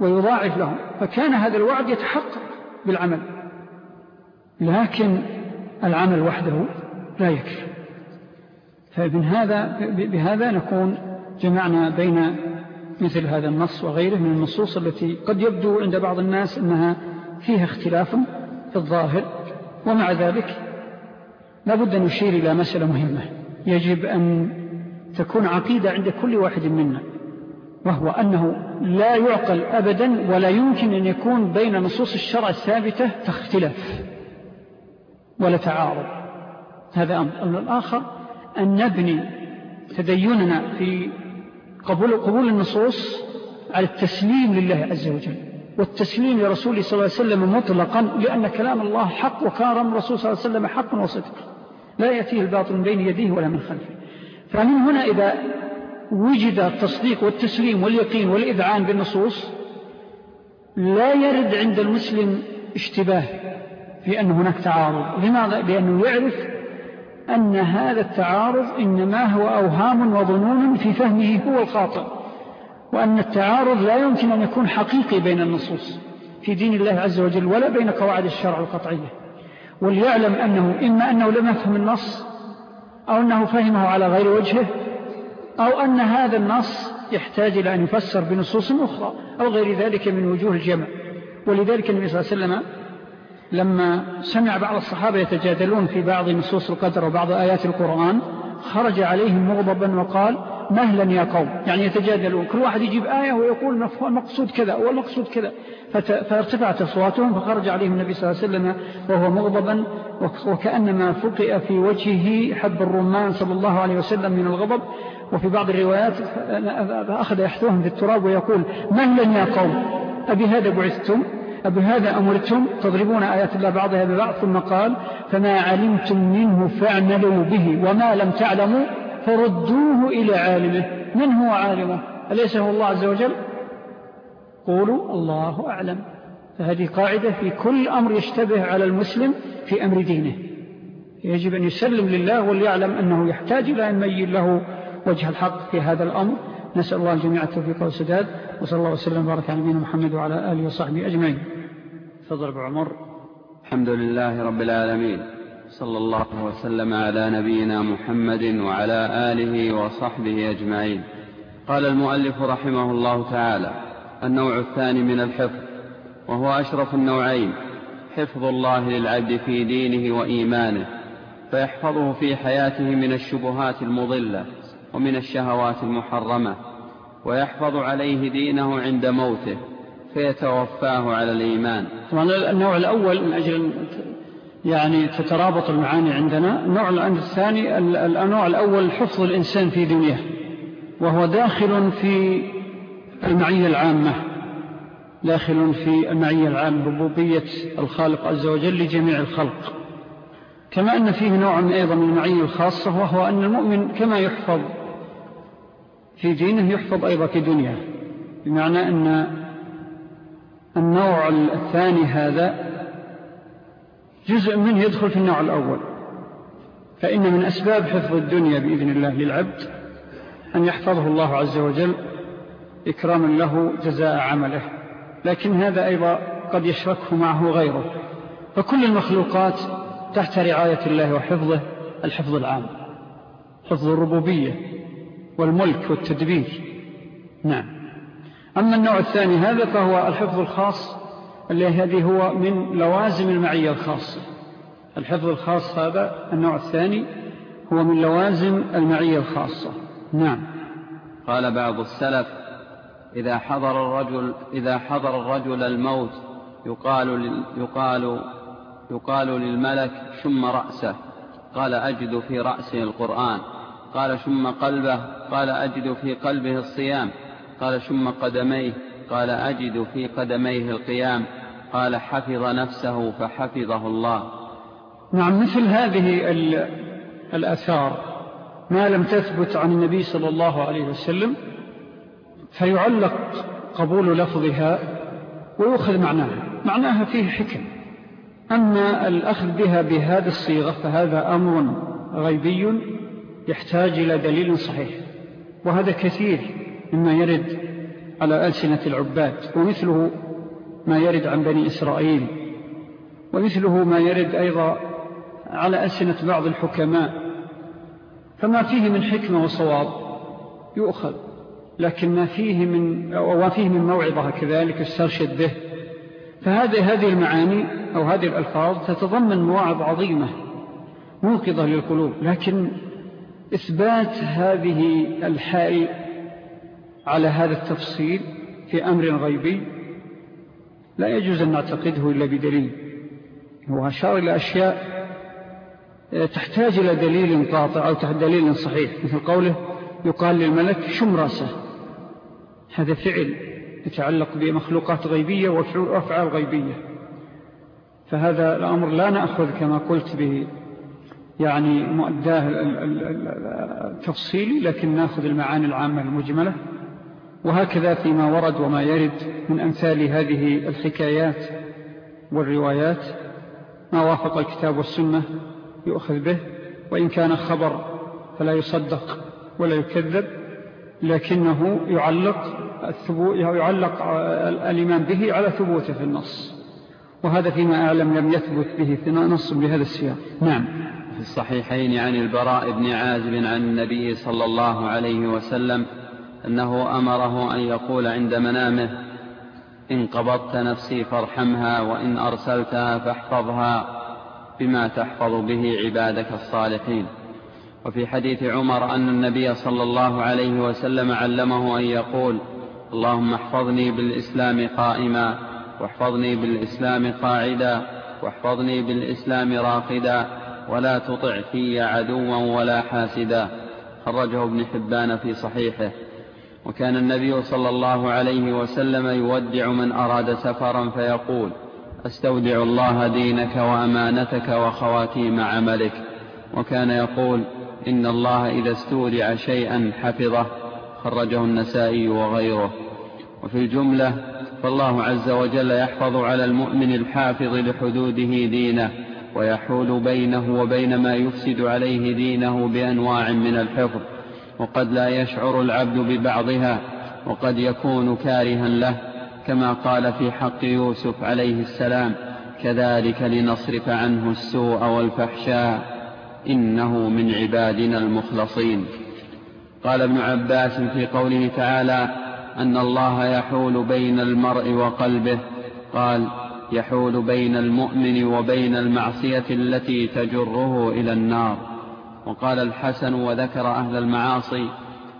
ويضاعف لهم. فكان هذا الوعد يتحقق بالعمل. لكن العمل وحده لا يكفي. فمن هذا بهذا نكون جمعنا بين مثل هذا النص وغيره من النصوص التي قد يبدو عند بعض الناس أنها فيها اختلاف في الظاهر. ومع ذلك لابد نشير إلى مسألة مهمة. يجب أن تكون عقيدة عند كل واحد منا. وهو أنه لا يعقل أبدا ولا يمكن أن يكون بين نصوص الشرع الثابتة اختلاف ولا تعارض. هذا أمر. الأمر الآخر أن نبني تديننا في قبول, قبول النصوص على التسليم لله عز وجل والتسليم لرسوله صلى الله عليه وسلم مطلقا لأن كلام الله حق وكارم رسول صلى الله عليه وسلم حق وصدق. لا يأتيه الباطل من بين يديه ولا من خلفه. فمن هنا إذا وجد التصديق والتسليم واليقين والإذعان بالنصوص لا يرد عند المسلم اشتباه في أن هناك تعارض لماذا؟ لأنه يعرف أن هذا التعارض إنما هو أوهام وظنون في فهمه هو الخاطئ وأن التعارض لا يمكن أن يكون حقيقي بين النصوص في دين الله عز وجل ولا بين قواعد الشرع القطعية وليعلم أنه إما أنه لم يفهم النص أو أنه فهمه على غير وجهه أو أن هذا النص يحتاج إلى أن يفسر بنصوص أخرى أو غير ذلك من وجوه الجمع. ولذلك النبي صلى الله عليه وسلم لما سمع بعض الصحابة يتجادلون في بعض نصوص القدر وبعض آيات القرآن خرج عليهم مغضبا وقال مهلا يا قوم. يعني يتجادلون كل واحد يجيب آية ويقول المقصود كذا والمقصود كذا. فارتفعت أصواتهم فخرج عليهم النبي صلى الله عليه وسلم وهو مغضبا وكأنما فقئ في وجهه حب الرمان صلى الله عليه وسلم من الغضب. وفي بعض الروايات أخذ يحثوهم في التراب ويقول مهلا يا قوم؟ أبي هذا بعثتم؟ أبهذا أمرتم؟ تضربون آيات الله بعضها ببعض. ثم قال فما علمتم منه فاعملوا به وما لم تعلموا فردوه إلى عالمه. من هو عالمه؟ أليس هو الله عز وجل؟ قولوا الله أعلم. فهذه قاعدة في كل أمر يشتبه على المسلم في أمر دينه. يجب أن يسلم لله وليعلم أنه يحتاج إلى أن يميل له وجه الحق في هذا الأمر. نسأل الله جميع التوفيق والسداد وصلى الله وسلم وبارك على نبينا محمد وعلى آله وصحبه أجمعين. تفضل أبو عمر. الحمد لله رب العالمين. صلى الله وسلم على نبينا محمد وعلى آله وصحبه أجمعين. قال المؤلف رحمه الله تعالى النوع الثاني من الحفظ وهو أشرف النوعين حفظ الله للعبد في دينه وإيمانه فيحفظه في حياته من الشبهات المضلة ومن الشهوات المحرمة ويحفظ عليه دينه عند موته فيتوفاه على الإيمان. طبعا النوع الأول من أجل يعني تترابط المعاني عندنا النوع الثاني النوع الأول حفظ الإنسان في دنياه وهو داخل في المعية العامة داخل في المعية العامة ربوبية الخالق عز وجل لجميع الخلق. كما أن فيه نوع أيضا من المعية الخاصة وهو أن المؤمن كما يحفظ في دينه يحفظ أيضا في دنياه. بمعنى أن النوع الثاني هذا جزء منه يدخل في النوع الأول. فإن من أسباب حفظ الدنيا بإذن الله للعبد أن يحفظه الله عز وجل إكراما له جزاء عمله. لكن هذا أيضا قد يشركه معه غيره. فكل المخلوقات تحت رعاية الله وحفظه الحفظ العام حفظ الربوبية والملك والتدبير. نعم. أما النوع الثاني هذا فهو الحفظ الخاص الذي هو من لوازم المعية الخاصة. الحفظ الخاص هذا النوع الثاني هو من لوازم المعية الخاصة. نعم. قال بعض السلف إذا حضر الرجل, إذا حضر الرجل الموت يقال, يقال, يقال للملك شم رأسه. قال أجد في رأسه القرآن. قال شم قلبه قال أجد في قلبه الصيام. قال شم قدميه قال أجد في قدميه القيام. قال حفظ نفسه فحفظه الله. نعم مثل هذه الأثار ما لم تثبت عن النبي صلى الله عليه وسلم فيعلق قبول لفظها ويؤخذ معناها. معناها فيه حكم. أما الأخذ بها بهذه الصيغة فهذا أمر غيبي يحتاج إلى دليل صحيح. وهذا كثير مما يرد على ألسنة العباد ومثله ما يرد عن بني إسرائيل ومثله ما يرد أيضا على ألسنة بعض الحكماء. فما فيه من حكمة وصواب يؤخذ. لكن ما فيه من, أو فيه من موعظة كذلك استرشد به. فهذه هذه المعاني أو هذه الألفاظ تتضمن مواعظ عظيمة موقظة للقلوب لكن إثبات هذه الحال على هذا التفصيل في أمر غيبي لا يجوز أن نعتقده إلا بدليل. هو أشار إلى أشياء تحتاج إلى دليل قاطع أو دليل صحيح مثل قوله يقال للملك شم رأسه. هذا فعل يتعلق بمخلوقات غيبية وأفعال غيبية. فهذا الأمر لا نأخذ كما قلت به يعني مؤداه التفصيلي لكن نأخذ المعاني العامة المجملة. وهكذا فيما ورد وما يرد من أمثال هذه الحكايات والروايات ما وافق الكتاب والسنة يؤخذ به وإن كان خبر فلا يصدق ولا يكذب لكنه يعلق, يعلق الإيمان به على ثبوته في النص. وهذا فيما أعلم لم يثبت به في نص بهذا السياق. نعم. في الصحيحين عن البراء بن عازب عن النبي صلى الله عليه وسلم أنه أمره أن يقول عند منامه إن قبضت نفسي فارحمها وإن أرسلتها فاحفظها بما تحفظ به عبادك الصالحين. وفي حديث عمر أن النبي صلى الله عليه وسلم علمه أن يقول اللهم احفظني بالإسلام قائما واحفظني بالإسلام قاعدا واحفظني بالإسلام راقدا ولا تطع في عدوا ولا حاسدا. خرجه ابن حبان في صحيحه. وكان النبي صلى الله عليه وسلم يودع من أراد سفرا فيقول أستودع الله دينك وأمانتك وخواتيم عملك. وكان يقول إن الله إذا استودع شيئا حفظه. خرجه النسائي وغيره. وفي الجملة فالله عز وجل يحفظ على المؤمن الحافظ لحدوده دينه ويحول بينه وبين ما يفسد عليه دينه بأنواع من الحفظ وقد لا يشعر العبد ببعضها وقد يكون كارها له كما قال في حق يوسف عليه السلام كذلك لنصرف عنه السوء والفحشاء إنه من عبادنا المخلصين. قال ابن عباس في قوله تعالى أن الله يحول بين المرء وقلبه قال يحول بين المؤمن وبين المعصية التي تجره إلى النار. وقال الحسن وذكر أهل المعاصي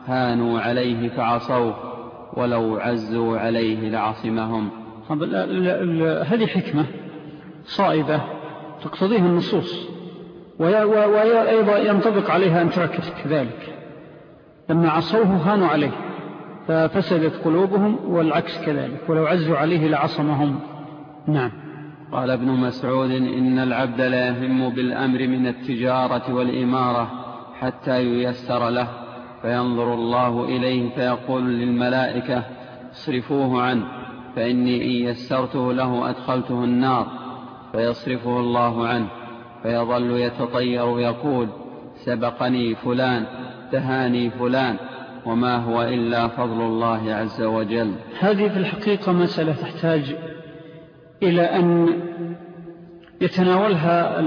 هانوا عليه فعصوه ولو عزوا عليه لعصمهم. هذه حكمة صائبة تقتضيها النصوص وأيضا ينطبق عليها أن تركز كذلك. لما عصوه هانوا عليه ففسدت قلوبهم والعكس كذلك ولو عزوا عليه لعصمهم. نعم. قال ابن مسعود إن العبد لا يهم بالأمر من التجارة والإمارة حتى ييسر له فينظر الله إليه فيقول للملائكة اصرفوه عنه فإني إن يسرته له أدخلته النار فيصرفه الله عنه فيظل يتطير يقول سبقني فلان تهاني فلان وما هو إلا فضل الله عز وجل. هذه في الحقيقة مسألة تحتاج إلى أن يتناولها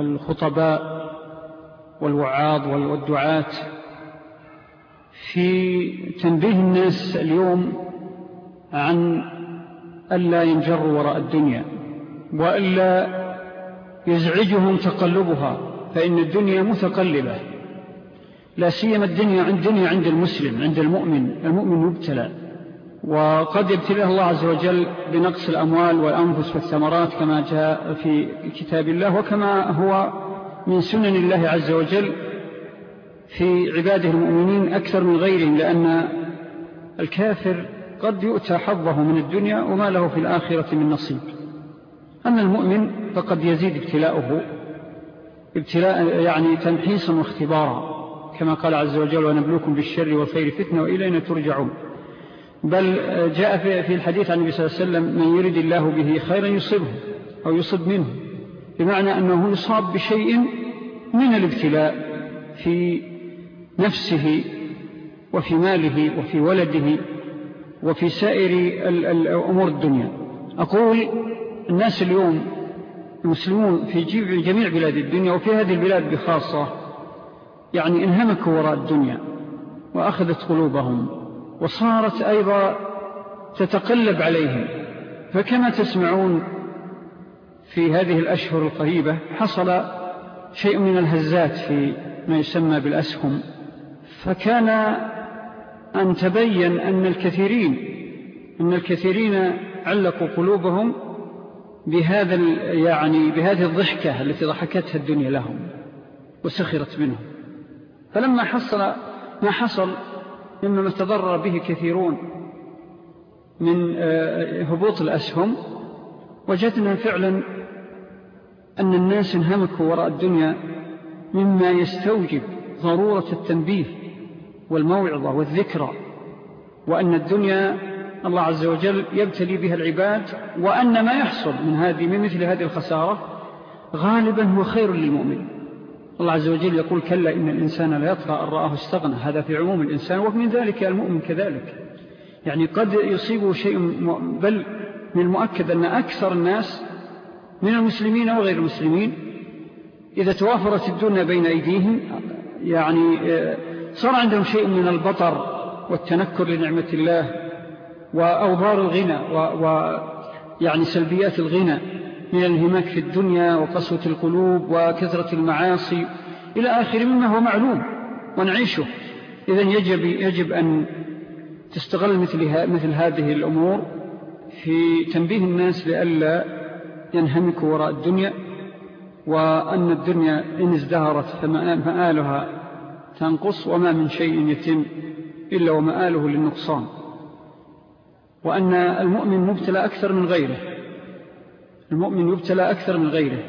الخطباء والوعاظ والدعاة في تنبيه الناس اليوم عن ألا ينجروا وراء الدنيا وألا يزعجهم تقلبها فإن الدنيا متقلبة. لا سيما الدنيا عند دنيا عند المسلم عند المؤمن. المؤمن يبتلى وقد يبتليه الله عز وجل بنقص الأموال والأنفس والثمرات كما جاء في كتاب الله وكما هو من سنن الله عز وجل في عباده المؤمنين أكثر من غيرهم لأن الكافر قد يؤتى حظه من الدنيا وما له في الآخرة من نصيب. أما المؤمن فقد يزيد ابتلاؤه ابتلاء يعني تنحيصا واختبارا. كما قال عز وجل ونبلوكم بالشر والخير فتنة وإلينا ترجعون. بل جاء في الحديث عن النبي صلى الله عليه وسلم من يريد الله به خيرا يصبه أو يصب منه. بمعنى أنه يصاب بشيء من الابتلاء في نفسه وفي ماله وفي ولده وفي سائر الأمور الدنيا. أقول الناس اليوم المسلمون في جميع بلاد الدنيا وفي هذه البلاد بخاصة يعني انهمكوا وراء الدنيا وأخذت قلوبهم وصارت أيضا تتقلب عليهم. فكما تسمعون في هذه الأشهر القريبة حصل شيء من الهزات في ما يسمى بالأسهم. فكان أن تبين أن الكثيرين أن الكثيرين علقوا قلوبهم بهذا يعني بهذه الضحكة التي ضحكتها الدنيا لهم وسخرت منهم. فلما حصل ما حصل مما تضرر به كثيرون من آه، هبوط الأسهم وجدنا فعلا أن الناس انهمكوا وراء الدنيا مما يستوجب ضرورة التنبيه والموعظة والذكرى وأن الدنيا الله عز وجل يبتلي بها العباد وأن ما يحصل من هذه من مثل هذه الخسارة غالبا هو خير للمؤمن. الله عز وجل يقول كلا إن الإنسان لا يطغى أن رآه استغنى. هذا في عموم الإنسان ومن ذلك المؤمن كذلك. يعني قد يصيبه شيء بل من المؤكد أن أكثر الناس من المسلمين وغير المسلمين إذا توافرت الدنيا بين أيديهم يعني آه، صار عندهم شيء من البطر والتنكر لنعمة الله وأوضار الغنى ويعني سلبيات الغنى. من الهماك في الدنيا وقسوة القلوب وكثرة المعاصي إلى آخر مما هو معلوم ونعيشه. إذن يجب, يجب أن تستغل مثل, مثل هذه الأمور في تنبيه الناس لألا ينهمكوا وراء الدنيا وأن الدنيا إن ازدهرت فمآلها تنقص وما من شيء يتم إلا ومآله للنقصان. وأن المؤمن مبتلى أكثر من غيره. المؤمن يبتلى أكثر من غيره.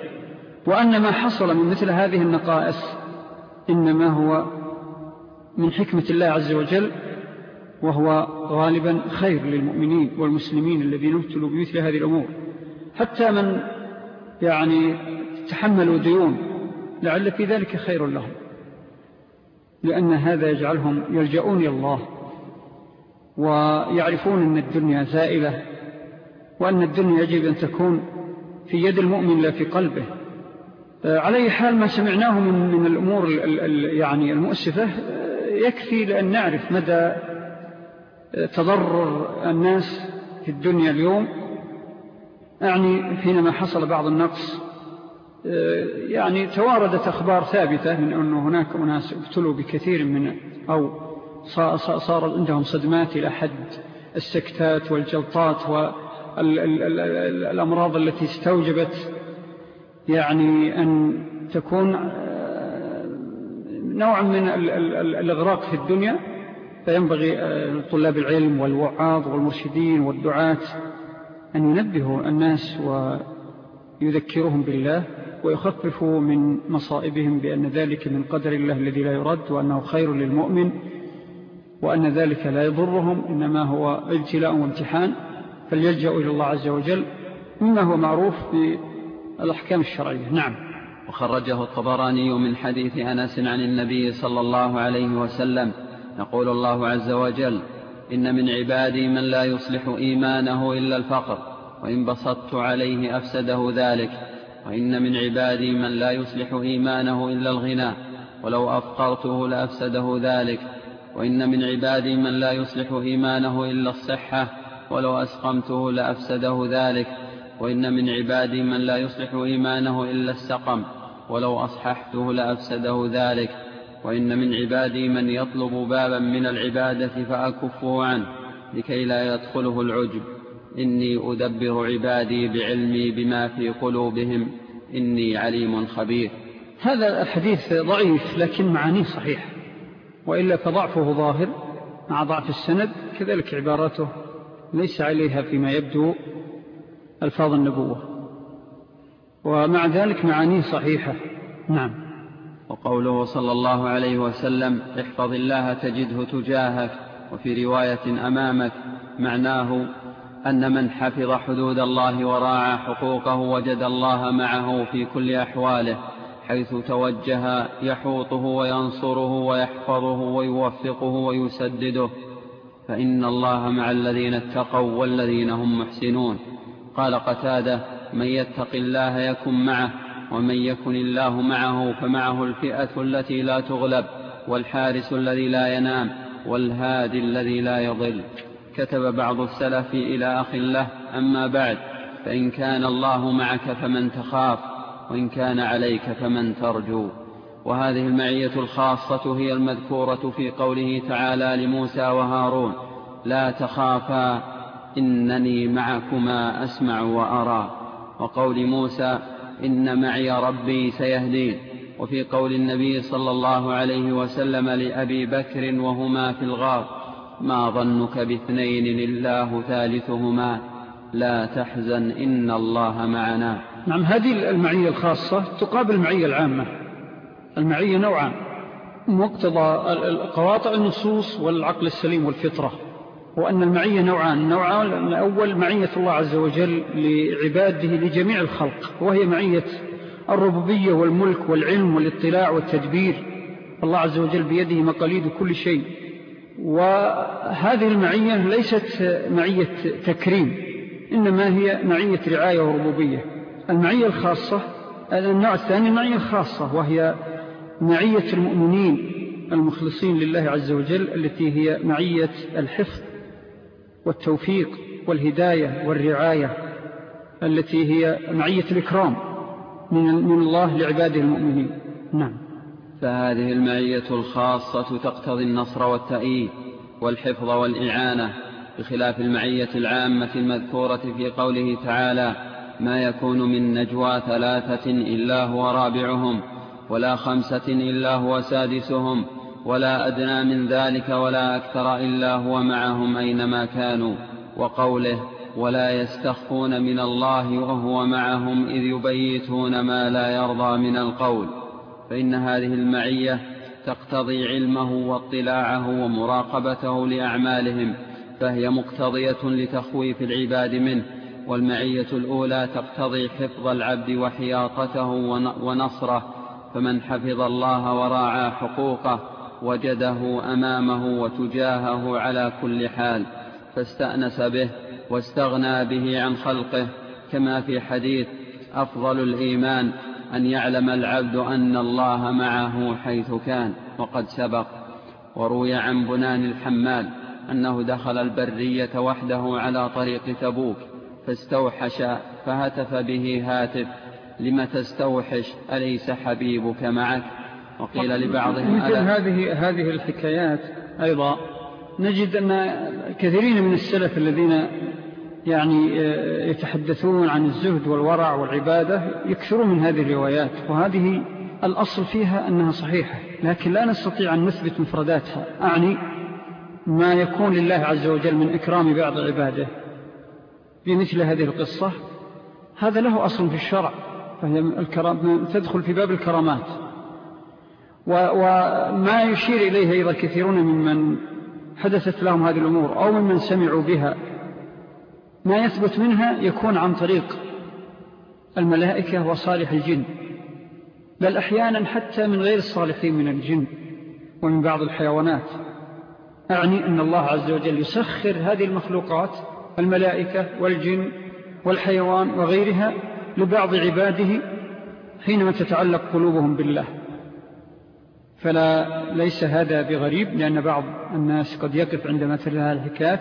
وأن ما حصل من مثل هذه النقائص إنما هو من حكمة الله عز وجل وهو غالبا خير للمؤمنين والمسلمين الذين ابتلوا بمثل هذه الأمور. حتى من يعني تحملوا ديون لعل في ذلك خير لهم لأن هذا يجعلهم يلجؤون إلى الله ويعرفون أن الدنيا زائلة وأن الدنيا يجب أن تكون في يد المؤمن لا في قلبه. آه، على حال ما سمعناه من, من الأمور يعني المؤسفة آه، يكفي لأن نعرف مدى آه، تضرر الناس في الدنيا اليوم. يعني حينما حصل بعض النقص يعني تواردت أخبار ثابتة من أن هناك أناس ابتلوا بكثير من أو صار عندهم صدمات إلى حد السكتات والجلطات والأمراض التي استوجبت يعني أن تكون آه، نوع من الإغراق في الدنيا. فينبغي آه، طلاب العلم والوعاظ والمرشدين والدعاة أن ينبهوا الناس ويذكرهم بالله ويخففوا من مصائبهم بأن ذلك من قدر الله الذي لا يرد وأنه خير للمؤمن وأن ذلك لا يضرهم إنما هو ابتلاء وامتحان. فليلجأوا إلى الله عز وجل مما هو معروف في الأحكام الشرعية. نعم. وخرجه الطبراني من حديث أنس عن النبي صلى الله عليه وسلم يقول الله عز وجل إن من عبادي من لا يصلح إيمانه إلا الفقر وإن بسطت عليه أفسده ذلك وإن من عبادي من لا يصلح إيمانه إلا الغنى ولو أفقرته لأفسده ذلك وإن من عبادي من لا يصلح إيمانه إلا الصحة ولو أسقمته لأفسده ذلك وإن من عبادي من لا يصلح إيمانه إلا السقم ولو أصححته لأفسده ذلك وإن من عبادي من يطلب بابا من العبادة فأكفه عنه لكي لا يدخله العجب. إني أدبر عبادي بعلمي بما في قلوبهم إني عليم خبير. هذا الحديث ضعيف لكن معانيه صحيح وإلا فضعفه ظاهر مع ضعف السند كذلك عباراته. ليس عليها فيما يبدو ألفاظ النبوة. ومع ذلك معانيه صحيحة. نعم. وقوله صلى الله عليه وسلم احفظ الله تجده تجاهك وفي رواية أمامك معناه أن من حفظ حدود الله وراعى حقوقه وجد الله معه في كل أحواله حيث توجه يحوطه وينصره ويحفظه ويوفقه ويسدده. فإن الله مع الذين اتقوا والذين هم محسنون. قال قتادة من يتق الله يكن معه ومن يكن الله معه فمعه الفئة التي لا تغلب والحارس الذي لا ينام والهادي الذي لا يضل. كتب بعض السلف إلى أخ له أما بعد فإن كان الله معك فمن تخاف وإن كان عليك فمن ترجو. وهذه المعية الخاصة هي المذكورة في قوله تعالى لموسى وهارون لا تخافا إنني معكما أسمع وأرى. وقول موسى إن معي ربي سيهدين. وفي قول النبي صلى الله عليه وسلم لأبي بكر وهما في الغار ما ظنك باثنين الله ثالثهما لا تحزن إن الله معنا. نعم هذه المعية الخاصة تقابل المعية العامة. المعية نوعان مقتضى قواطع النصوص والعقل السليم والفطرة. وأن المعية نوعان النوع الأول معية الله عز وجل لعباده لجميع الخلق وهي معية الربوبية والملك والعلم والاطلاع والتدبير. الله عز وجل بيده مقاليد كل شيء. وهذه المعية ليست معية تكريم إنما هي معية رعاية وربوبية. المعية الخاصة النوع الثاني المعية الخاصة وهي معية المؤمنين المخلصين لله عز وجل التي هي معية الحفظ والتوفيق والهداية والرعاية التي هي معية الإكرام من الله لعباده المؤمنين. نعم. فهذه المعية الخاصة تقتضي النصر والتأييد والحفظ والإعانة بخلاف المعية العامة المذكورة في قوله تعالى ما يكون من نجوى ثلاثة إلا هو رابعهم ولا خمسة إلا هو سادسهم ولا أدنى من ذلك ولا أكثر إلا هو معهم أينما كانوا. وقوله ولا يستخفون من الله وهو معهم إذ يبيتون ما لا يرضى من القول. فإن هذه المعية تقتضي علمه واطلاعه ومراقبته لأعمالهم فهي مقتضية لتخويف العباد منه. والمعية الأولى تقتضي حفظ العبد وحياطته ونصره فمن حفظ الله وراعى حقوقه وجده أمامه وتجاهه على كل حال فاستأنس به واستغنى به عن خلقه كما في حديث أفضل الإيمان أن يعلم العبد أن الله معه حيث كان وقد سبق. وروي عن بنان الحمال أنه دخل البرية وحده على طريق تبوك فاستوحش فهتف به هاتف لم تستوحش أليس حبيبك معك؟ وقيل لبعضهم مثل هذه هذه الحكايات أيضا نجد أن كثيرين من السلف الذين يعني آه، يتحدثون عن الزهد والورع والعبادة يكثرون من هذه الروايات وهذه الأصل فيها أنها صحيحة لكن لا نستطيع أن نثبت مفرداتها. أعني ما يكون لله عز وجل من إكرام بعض عباده بمثل هذه القصة هذا له أصل في الشرع. فهي الكرام تدخل في باب الكرامات. وما يشير إليه أيضا كثيرون ممن حدثت لهم هذه الأمور أو ممن سمعوا بها. ما يثبت منها يكون عن طريق الملائكة وصالح الجن. بل أحيانا حتى من غير الصالحين من الجن ومن بعض الحيوانات. أعني أن الله عز وجل يسخر هذه المخلوقات الملائكة والجن والحيوان وغيرها لبعض عباده حينما تتعلق قلوبهم بالله. فلا ليس هذا بغريب لأن بعض الناس قد يقف عند مثل هذه الحكايات.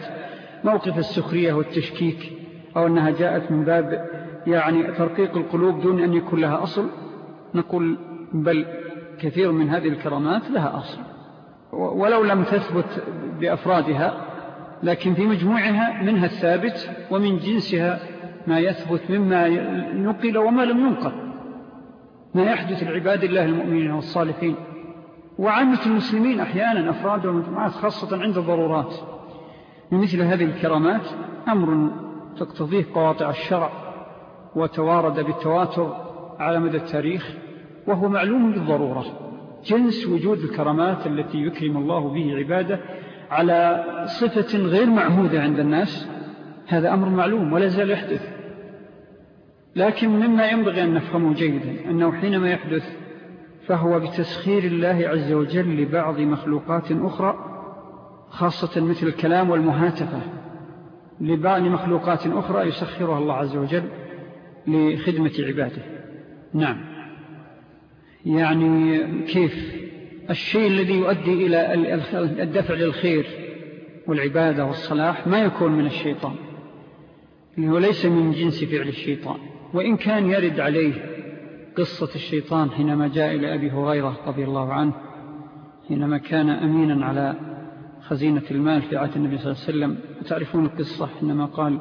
موقف السخرية والتشكيك أو أنها جاءت من باب يعني ترقيق القلوب دون أن يكون لها أصل. نقول بل كثير من هذه الكرامات لها أصل. ولو لم تثبت بأفرادها لكن في مجموعها منها الثابت ومن جنسها ما يثبت مما نقل وما لم ينقل ما يحدث العباد الله المؤمنين والصالحين. وعامة المسلمين أحيانا أفراد ومجموعات خاصة عند الضرورات. مثل هذه الكرامات أمر تقتضيه قواطع الشرع وتوارد بالتواتر على مدى التاريخ وهو معلوم بالضرورة. جنس وجود الكرامات التي يكرم الله به عباده على صفة غير معهودة عند الناس هذا أمر معلوم ولا زال يحدث. لكن مما ينبغي أن نفهمه جيدا أنه حينما يحدث فهو بتسخير الله عز وجل لبعض مخلوقات أخرى خاصة مثل الكلام والمهاتفة. لبعض مخلوقات أخرى يسخرها الله عز وجل لخدمة عباده. نعم. يعني كيف؟ الشيء الذي يؤدي إلى الدفع للخير والعبادة والصلاح ما يكون من الشيطان هو ليس من جنس فعل الشيطان. وإن كان يرد عليه قصة الشيطان حينما جاء إلى أبي هريرة رضي الله عنه حينما كان أمينا على خزينة المال في عهد النبي صلى الله عليه وسلم. تعرفون القصة حينما قال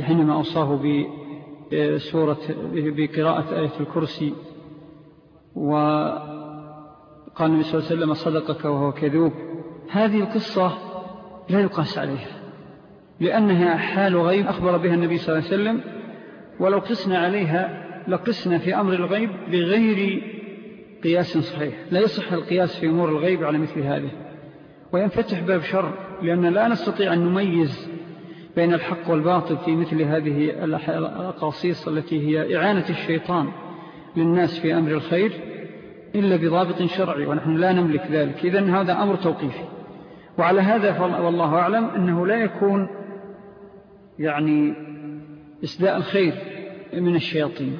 حينما أوصاه بسورة بقراءة آية الكرسي وقال النبي صلى الله عليه وسلم صدقك وهو كذوب. هذه القصة لا يقاس عليها لأنها حال غيب أخبر بها النبي صلى الله عليه وسلم ولو قسنا عليها لقسنا في أمر الغيب بغير قياس صحيح. لا يصح القياس في أمور الغيب على مثل هذه. وينفتح باب شر لأن لا نستطيع أن نميز بين الحق والباطل في مثل هذه الأقاصيص التي هي إعانة الشيطان للناس في أمر الخير إلا بضابط شرعي ونحن لا نملك ذلك. إذن هذا أمر توقيفي. وعلى هذا والله أعلم أنه لا يكون يعني إسداء الخير من الشياطين.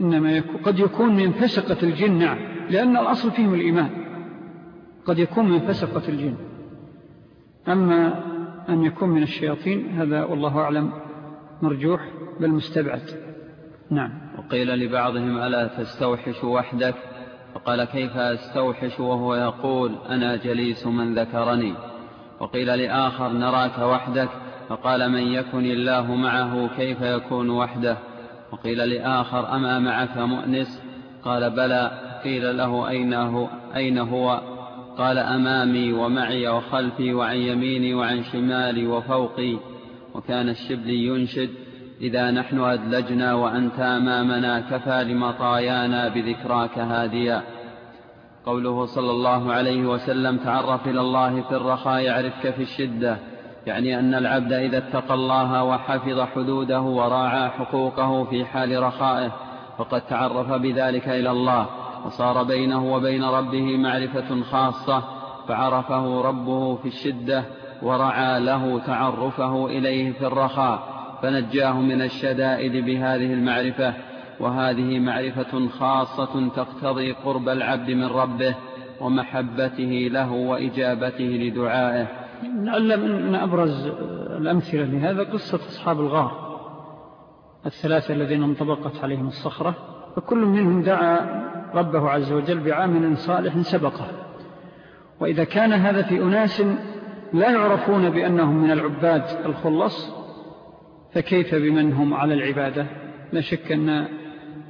إنما يكون قد يكون من فسقة الجن نعم لأن الأصل فيهم الإيمان. قد يكون من فسقة الجن. أما أن يكون من الشياطين هذا والله أعلم مرجوح بل مستبعد. نعم. وقيل لبعضهم ألا تستوحش وحدك؟ فقال كيف أستوحش وهو يقول أنا جليس من ذكرني. وقيل لآخر نراك وحدك؟ فقال من يكن الله معه كيف يكون وحده؟ وقيل لآخر أما معك مؤنس؟ قال بلى. قيل له أين هو, أين هو؟ قال أمامي ومعي وخلفي وعن يميني وعن شمالي وفوقي. وكان الشبلي ينشد. إذا نحن أدلجنا وأنت أمامنا كفى لمطايانا بذكراك هاديا. قوله صلى الله عليه وسلم تعرف إلى الله في الرخاء يعرفك في الشدة. يعني أن العبد إذا اتقى الله وحفظ حدوده وراعى حقوقه في حال رخائه فقد تعرف بذلك إلى الله وصار بينه وبين ربه معرفة خاصة فعرفه ربه في الشدة ورعى له تعرفه إليه في الرخاء فنجاه من الشدائد بهذه المعرفة وهذه معرفة خاصة تقتضي قرب العبد من ربه ومحبته له وإجابته لدعائه. نعلم أن أبرز الأمثلة لهذا قصة أصحاب الغار الثلاثة الذين انطبقت عليهم الصخرة فكل منهم دعا ربه عز وجل بعامل صالح سبقه. وإذا كان هذا في أناس لا يعرفون بأنهم من العباد الخلص فكيف بمن هم على العبادة؟ لا شك أن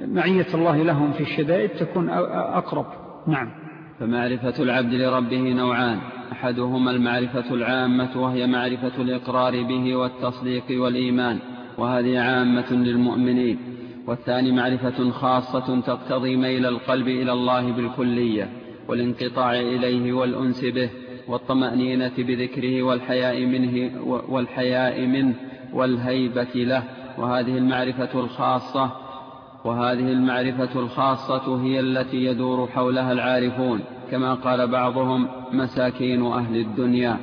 معية الله لهم في الشدائد تكون أقرب. نعم. فمعرفة العبد لربه نوعان. أحدهما المعرفة العامة وهي معرفة الإقرار به والتصديق والإيمان وهذه عامة للمؤمنين. والثاني معرفة خاصة تقتضي ميل القلب إلى الله بالكلية والانقطاع إليه والأنس به والطمأنينة بذكره والحياء منه, والحياء منه والهيبة له. وهذه المعرفة الخاصة وهذه المعرفة الخاصة هي التي يدور حولها العارفون كما قال بعضهم مساكين أهل الدنيا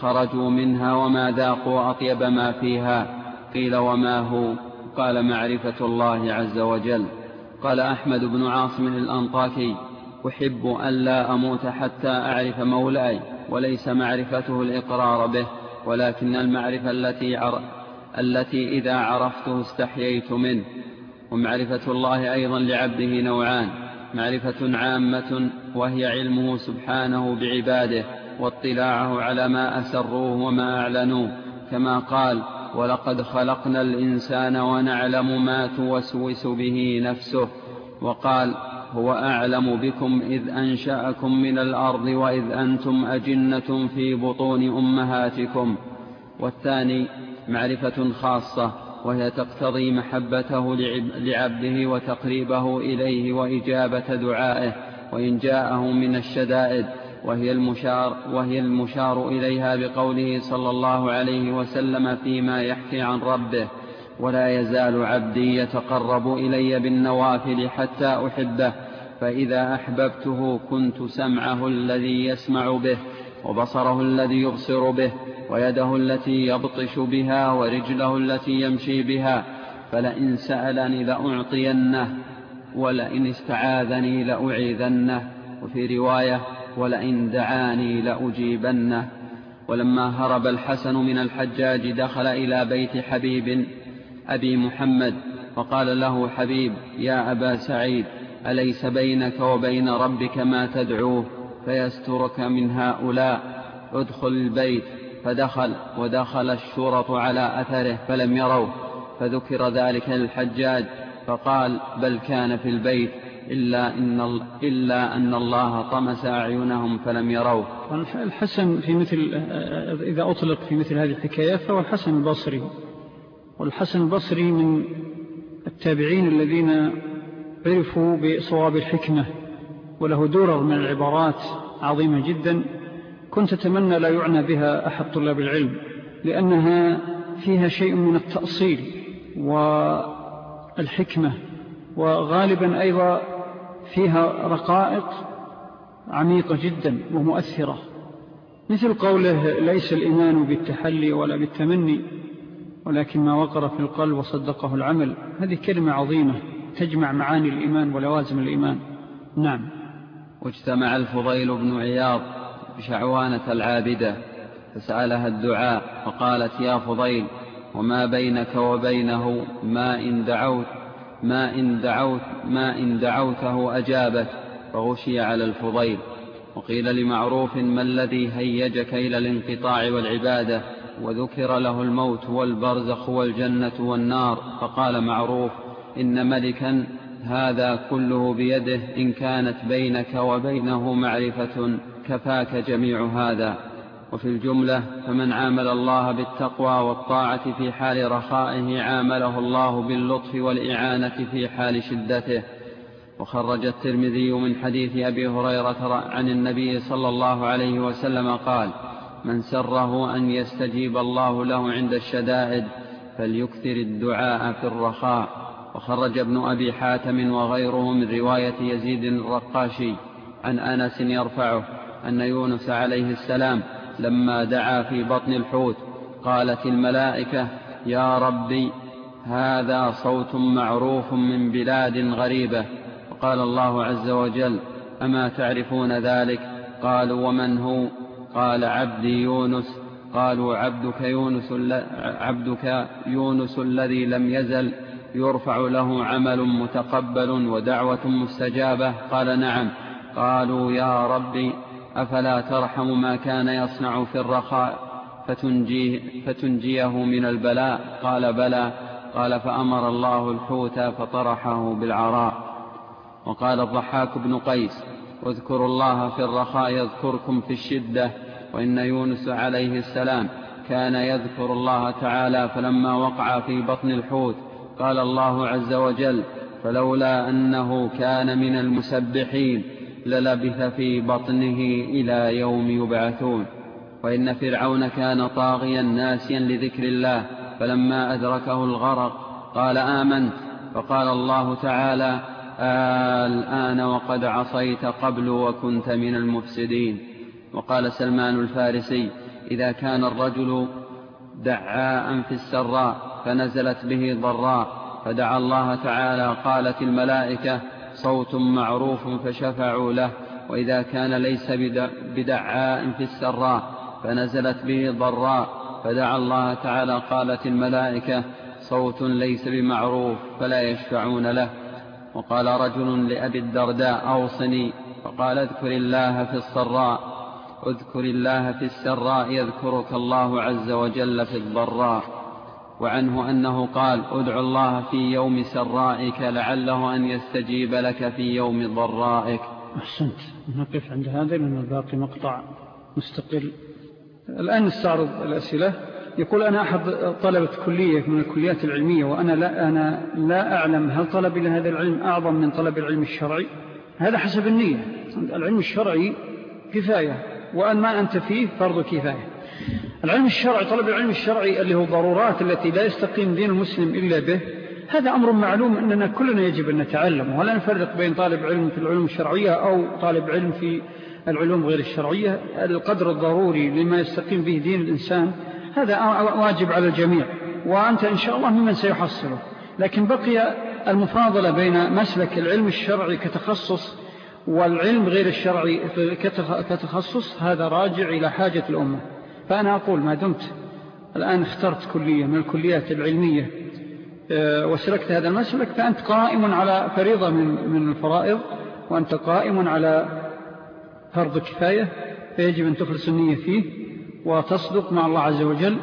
خرجوا منها وما ذاقوا أطيب ما فيها قيل وما هو؟ قال معرفة الله عز وجل. قال أحمد بن عاصم الأنطاكي أحب أن لا أموت حتى أعرف مولاي وليس معرفته الإقرار به ولكن المعرفة التي, عر... التي إذا عرفته استحييت منه. ومعرفة الله أيضا لعبده نوعان. معرفة عامة وهي علمه سبحانه بعباده واطلاعه على ما أسروه وما أعلنوه. كما قال ولقد خلقنا الإنسان ونعلم ما توسوس به نفسه وقال هو أعلم بكم إذ أنشأكم من الأرض وإذ أنتم أجنة في بطون أمهاتكم والثاني معرفة خاصة وهي تقتضي محبته لعبده وتقريبه إليه وإجابة دعائه وإن جاءه من الشدائد وهي المشار, وهي المشار إليها بقوله صلى الله عليه وسلم فيما يحكي عن ربه ولا يزال عبدي يتقرب إلي بالنوافل حتى أحبه فإذا أحببته كنت سمعه الذي يسمع به وبصره الذي يبصر به ويده التي يبطش بها ورجله التي يمشي بها فلئن سألني لأعطينه ولئن استعاذني لأعيذنه. وفي رواية ولئن دعاني لأجيبنه. ولما هرب الحسن من الحجاج دخل إلى بيت حبيب أبي محمد فقال له حبيب يا أبا سعيد أليس بينك وبين ربك ما تدعوه؟ فيسترك من هؤلاء. ادخل البيت. فدخل ودخل الشرط على أثره فلم يروا فذكر ذلك للحجاج فقال بل كان في البيت إلا, إن إلا أن الله طمس أعينهم فلم يروه. الحسن في مثل إذا أطلق في مثل هذه الحكايات فهو الحسن البصري والحسن البصري من التابعين الذين عرفوا بصواب الحكمة وله درر من العبارات عظيمة جدا. كنت أتمنى لا يعنى بها أحد طلاب العلم لأنها فيها شيء من التأصيل والحكمة وغالبا أيضا فيها رقائق عميقة جدا ومؤثرة. مثل قوله ليس الإيمان بالتحلي ولا بالتمني ولكن ما وقر في القلب وصدقه العمل. هذه كلمة عظيمة تجمع معاني الإيمان ولوازم الإيمان. نعم. واجتمع الفضيل بن عياض. بشعوانة العابدة. فسألها الدعاء فقالت يا فضيل وما بينك وبينه ما إن دعوت ما إن دعوت ما إن دعوته أجابت فغشي على الفضيل. وقيل لمعروف ما الذي هيجك إلى الانقطاع والعبادة وذكر له الموت والبرزخ والجنة والنار. فقال معروف إن ملكا هذا كله بيده إن كانت بينك وبينه معرفة. كفاك جميع هذا. وفي الجملة فمن عامل الله بالتقوى والطاعة في حال رخائه عامله الله باللطف والإعانة في حال شدته. وخرج الترمذي من حديث أبي هريرة عن النبي صلى الله عليه وسلم قال من سره أن يستجيب الله له عند الشدائد فليكثر الدعاء في الرخاء. وخرج ابن أبي حاتم وغيره من رواية يزيد الرقاشي عن أنس يرفعه. أن يونس عليه السلام لما دعا في بطن الحوت قالت الملائكة يا ربي هذا صوت معروف من بلاد غريبة. وقال الله عز وجل أما تعرفون ذلك؟ قالوا ومن هو؟ قال عبدي يونس. قالوا عبدك يونس, عبدك يونس الذي لم يزل يرفع له عمل متقبل ودعوة مستجابة؟ قال نعم. قالوا يا ربي أفلا ترحم ما كان يصنع في الرخاء فتنجيه, فتنجيه من البلاء قال بلى قال فأمر الله الحوت فطرحه بالعراء وقال الضحاك بن قيس واذكروا الله في الرخاء يذكركم في الشدة وإن يونس عليه السلام كان يذكر الله تعالى فلما وقع في بطن الحوت قال الله عز وجل فلولا أنه كان من المسبحين للبث في بطنه إلى يوم يبعثون. وإن فرعون كان طاغيا ناسيا لذكر الله فلما أدركه الغرق قال آمنت. فقال الله تعالى الآن وقد عصيت قبل وكنت من المفسدين. وقال سلمان الفارسي إذا كان الرجل دعاء في السراء فنزلت به ضراء. فدعا الله تعالى قالت الملائكة صوت معروف فشفعوا له وإذا كان ليس بدعاء في السراء فنزلت به ضراء فدعا الله تعالى قالت الملائكة صوت ليس بمعروف فلا يشفعون له. وقال رجل لأبي الدرداء أوصني. فقال اذكر الله في السراء. اذكر الله في السراء يذكرك الله عز وجل في الضراء. وعنه أنه قال أدع الله في يوم سرائك لعله أن يستجيب لك في يوم ضرائك. أحسنت. نقف عند هذا لأن الباقي مقطع مستقل. الآن نستعرض الأسئلة. يقول أنا أحد طلبة كلية من الكليات العلمية وأنا لا, أنا لا أعلم هل طلبي لهذا العلم أعظم من طلب العلم الشرعي. هذا حسب النية. العلم الشرعي كفاية وأن ما أنت فيه فرض كفاية. العلم الشرعي طلب العلم الشرعي اللي هو ضرورات التي لا يستقيم دين المسلم إلا به هذا أمر معلوم أننا كلنا يجب أن نتعلم ولا نفرق بين طالب علم في العلوم الشرعية أو طالب علم في العلوم غير الشرعية. القدر الضروري لما يستقيم به دين الإنسان هذا واجب على الجميع. وأنت إن شاء الله ممن سيحصله. لكن بقي المفاضلة بين مسلك العلم الشرعي كتخصص والعلم غير الشرعي كتخصص هذا راجع إلى حاجة الأمة. فأنا أقول ما دمت الآن اخترت كلية من الكليات العلمية آه، وسلكت هذا المسلك فأنت قائم على فريضة من, من الفرائض وأنت قائم على فرض كفاية فيجب أن تخلص النية فيه وتصدق مع الله عز وجل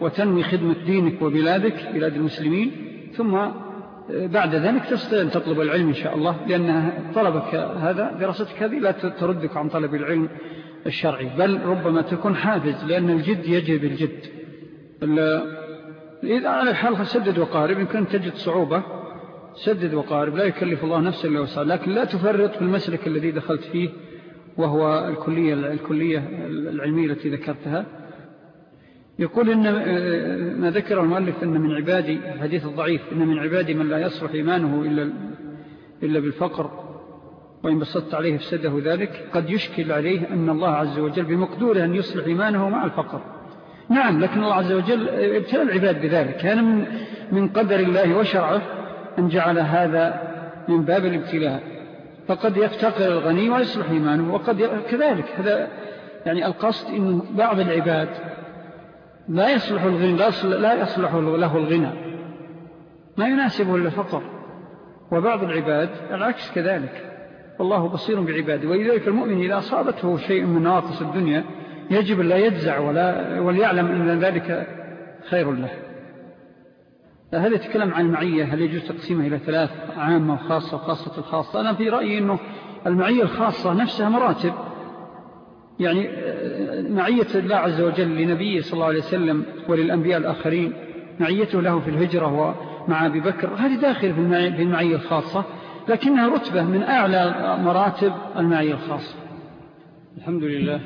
وتنمي خدمة دينك وبلادك بلاد المسلمين ثم آه، بعد ذلك تستطيع أن تطلب العلم إن شاء الله لأن طلبك هذا دراستك هذه لا تردك عن طلب العلم الشرعي. بل ربما تكون حافز لأن الجد يجب الجد إذا على الحال سدد وقارب. يمكن تجد صعوبة. سدد وقارب. لا يكلف الله نفسا إلا وسعى لكن لا تفرط في المسلك الذي دخلت فيه وهو الكلية, الكلية العلمية التي ذكرتها. يقول إن ما ذكر المؤلف إن من عبادي الحديث الضعيف إن من عبادي من لا يصلح إيمانه إلا, إلا بالفقر. وإن بسطت عليه فسده ذلك قد يشكل عليه أن الله عز وجل بمقدوره أن يصلح إيمانه مع الفقر. نعم لكن الله عز وجل ابتلى العباد بذلك. كان من, من قدر الله وشرعه أن جعل هذا من باب الابتلاء؟ فقد يفتقر الغني ويصلح إيمانه وقد كذلك. هذا يعني القصد أن بعض العباد لا يصلح الغنى لا يصلح له الغنى. ما يناسبه إلا فقر وبعض العباد العكس كذلك. والله بصير بعباده. ولذلك المؤمن إذا أصابته شيء من نواقص الدنيا يجب لا يجزع ولا وليعلم أن ذلك خير له. هل يتكلم عن المعية هل يجوز تقسيمها إلى ثلاث عامة وخاصة وخاصة الخاصة؟ أنا في رأيي أنه المعية الخاصة نفسها مراتب. يعني معية الله عز وجل لنبيه صلى الله عليه وسلم وللأنبياء الآخرين معيته له في الهجرة ومع أبي بكر هذه داخل في المعية الخاصة. لكنها رتبة من أعلى مراتب المعية الخاصة الحمد لله.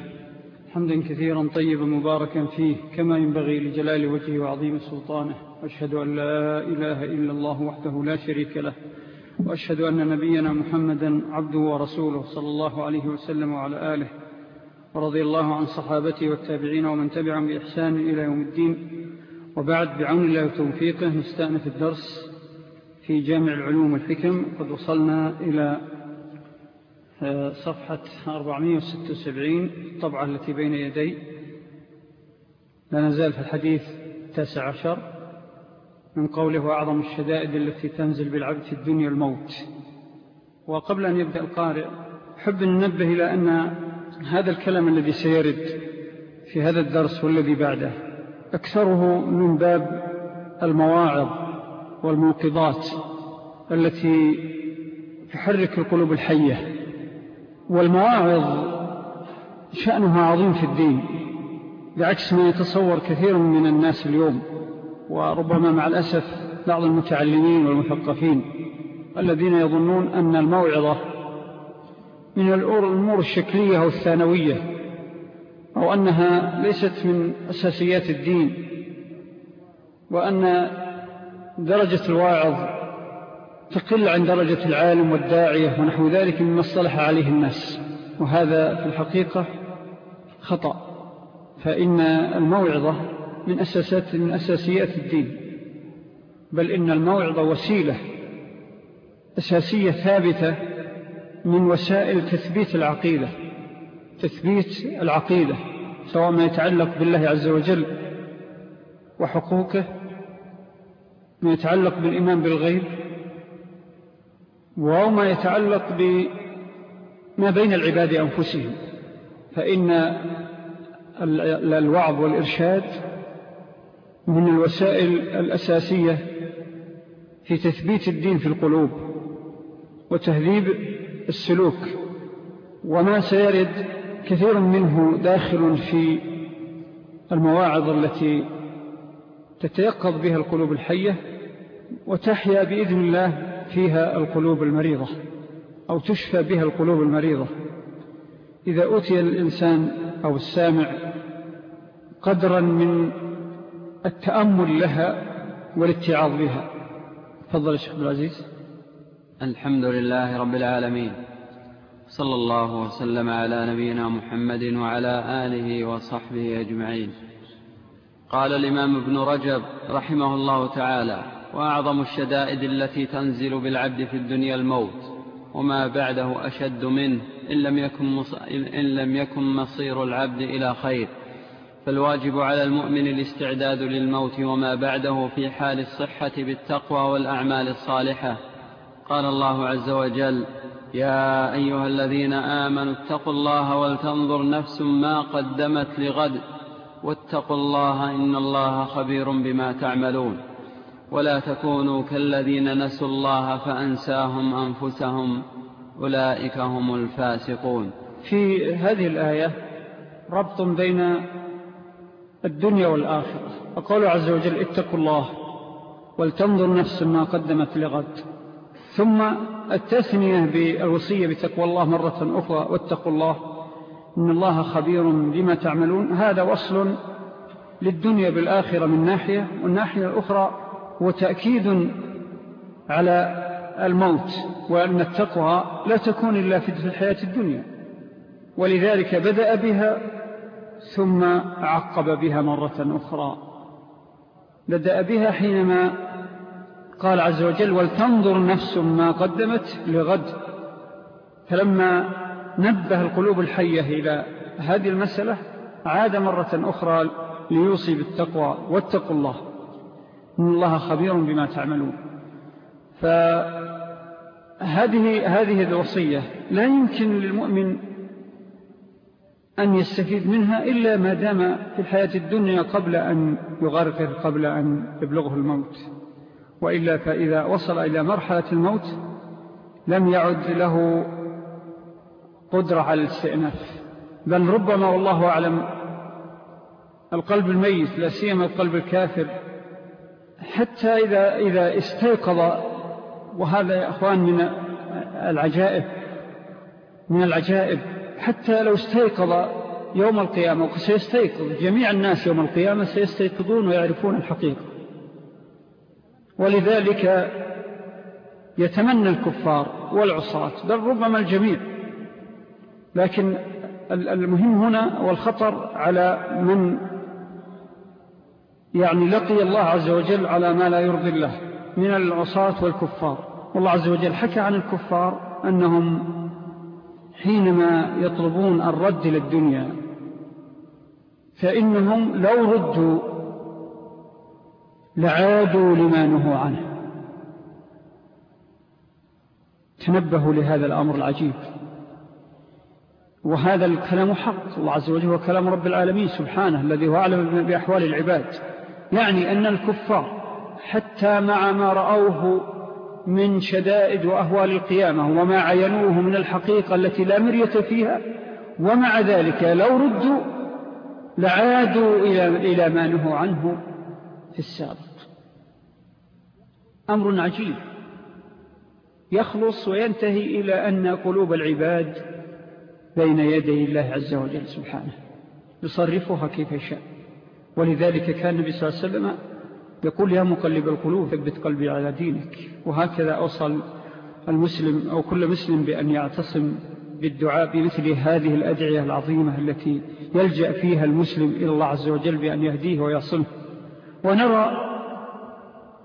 حمدا كثيرا طيبا مباركا فيه كما ينبغي لجلال وجهه وعظيم سلطانه. وأشهد أن لا إله إلا الله وحده لا شريك له وأشهد أن نبينا محمدا عبده ورسوله صلى الله عليه وسلم وعلى آله ورضي الله عن صحابته والتابعين ومن تبعهم بإحسان إلى يوم الدين. وبعد بعون الله وتوفيقه نستأنف الدرس في جامع العلوم والحكم قد وصلنا إلى صفحة 476 الطبعة التي بين يدي. لا نزال في الحديث تاسع عشر من قوله وأعظم الشدائد التي تنزل بالعبد في الدنيا الموت وقبل أن يبدأ القارئ حب ننبه إلى أن هذا الكلام الذي سيرد في هذا الدرس والذي بعده أكثره من باب المواعظ. والموقظات التي تحرك القلوب الحية والمواعظ شأنها عظيم في الدين بعكس ما يتصور كثير من الناس اليوم وربما مع الأسف بعض المتعلمين والمثقفين الذين يظنون أن الموعظة من الأمور الشكلية أو الثانوية أو أنها ليست من أساسيات الدين وأن درجة الواعظ تقل عن درجة العالم والداعية ونحو ذلك مما اصطلح عليه الناس. وهذا في الحقيقة خطأ. فإن الموعظة من, أساسات من أساسيات الدين. بل إن الموعظة وسيلة أساسية ثابتة من وسائل تثبيت العقيدة. تثبيت العقيدة سواء ما يتعلق بالله عز وجل وحقوقه ما يتعلق بالإيمان بالغيب وهو ما يتعلق بما بين العباد أنفسهم. فإن الوعظ والإرشاد من الوسائل الأساسية في تثبيت الدين في القلوب وتهذيب السلوك وما سيرد كثير منه داخل في المواعظ التي تتيقظ بها القلوب الحية. وتحيا بإذن الله فيها القلوب المريضة أو تشفى بها القلوب المريضة. إذا أوتي الإنسان أو السامع قدرا من التأمل لها والاتعاظ بها. تفضل الشيخ العزيز. الحمد لله رب العالمين. صلى الله وسلم على نبينا محمد وعلى آله وصحبه أجمعين. قال الإمام ابن رجب رحمه الله تعالى وأعظم الشدائد التي تنزل بالعبد في الدنيا الموت وما بعده أشد منه إن لم يكن, إن لم يكن مصير العبد إلى خير. فالواجب على المؤمن الاستعداد للموت وما بعده في حال الصحة بالتقوى والأعمال الصالحة. قال الله عز وجل يا أيها الذين آمنوا اتقوا الله ولتنظر نفس ما قدمت لغد واتقوا الله إن الله خبير بما تعملون. ولا تكونوا كالذين نسوا الله فأنساهم أنفسهم. أولئك هم الفاسقون. في هذه الآية ربط بين الدنيا والآخرة. أقول عز وجل اتقوا الله ولتنظر نفس ما قدمت لغد. ثم التثنية بالوصية بتقوى الله مرة أخرى واتقوا الله إن الله خبير بما تعملون. هذا وصل للدنيا بالآخرة من ناحية والناحية الأخرى هو تأكيد على الموت وأن التقوى لا تكون إلا في الحياة الدنيا. ولذلك بدأ بها ثم عقب بها مرة أخرى. بدأ بها حينما قال عز وجل ولتنظر نفس ما قدمت لغد فلما نبه القلوب الحية إلى هذه المسألة عاد مرة أخرى ليوصي بالتقوى. واتقوا الله. إن الله خبير بما تعملون. فهذه هذه الوصية لا يمكن للمؤمن أن يستفيد منها إلا ما دام في الحياة الدنيا قبل أن يغرقه قبل أن يبلغه الموت. وإلا فإذا وصل إلى مرحلة الموت لم يعد له قدرة على الاستئناف. بل ربما والله أعلم القلب الميت لا سيما القلب الكافر حتى إذا, إذا استيقظ وهذا يا أخوان من العجائب من العجائب حتى لو استيقظ يوم القيامة وسيستيقظ جميع الناس يوم القيامة سيستيقظون ويعرفون الحقيقة. ولذلك يتمنى الكفار والعصاة بل ربما الجميع. لكن المهم هنا والخطر على من يعني لقي الله عز وجل على ما لا يرضي الله من العصاة والكفار. والله عز وجل حكى عن الكفار أنهم حينما يطلبون الرد للدنيا فإنهم لو ردوا لعادوا لما نهوا عنه. تنبهوا لهذا الأمر العجيب. وهذا الكلام حق. الله عز وجل هو كلام رب العالمين سبحانه الذي هو أعلم بأحوال العباد. يعني أن الكفار حتى مع ما رأوه من شدائد وأهوال القيامة وما عينوه من الحقيقة التي لا مرية فيها ومع ذلك لو ردوا لعادوا إلى ما نهوا عنه في السابق. أمر عجيب يخلص وينتهي إلى أن قلوب العباد بين يدي الله عز وجل سبحانه. يصرفها كيف يشاء. ولذلك كان النبي صلى الله عليه وسلم يقول يا مقلب القلوب ثبت قلبي على دينك. وهكذا أوصل المسلم أو كل مسلم بأن يعتصم بالدعاء بمثل هذه الأدعية العظيمة التي يلجأ فيها المسلم إلى الله عز وجل بأن يهديه ويصله ونرى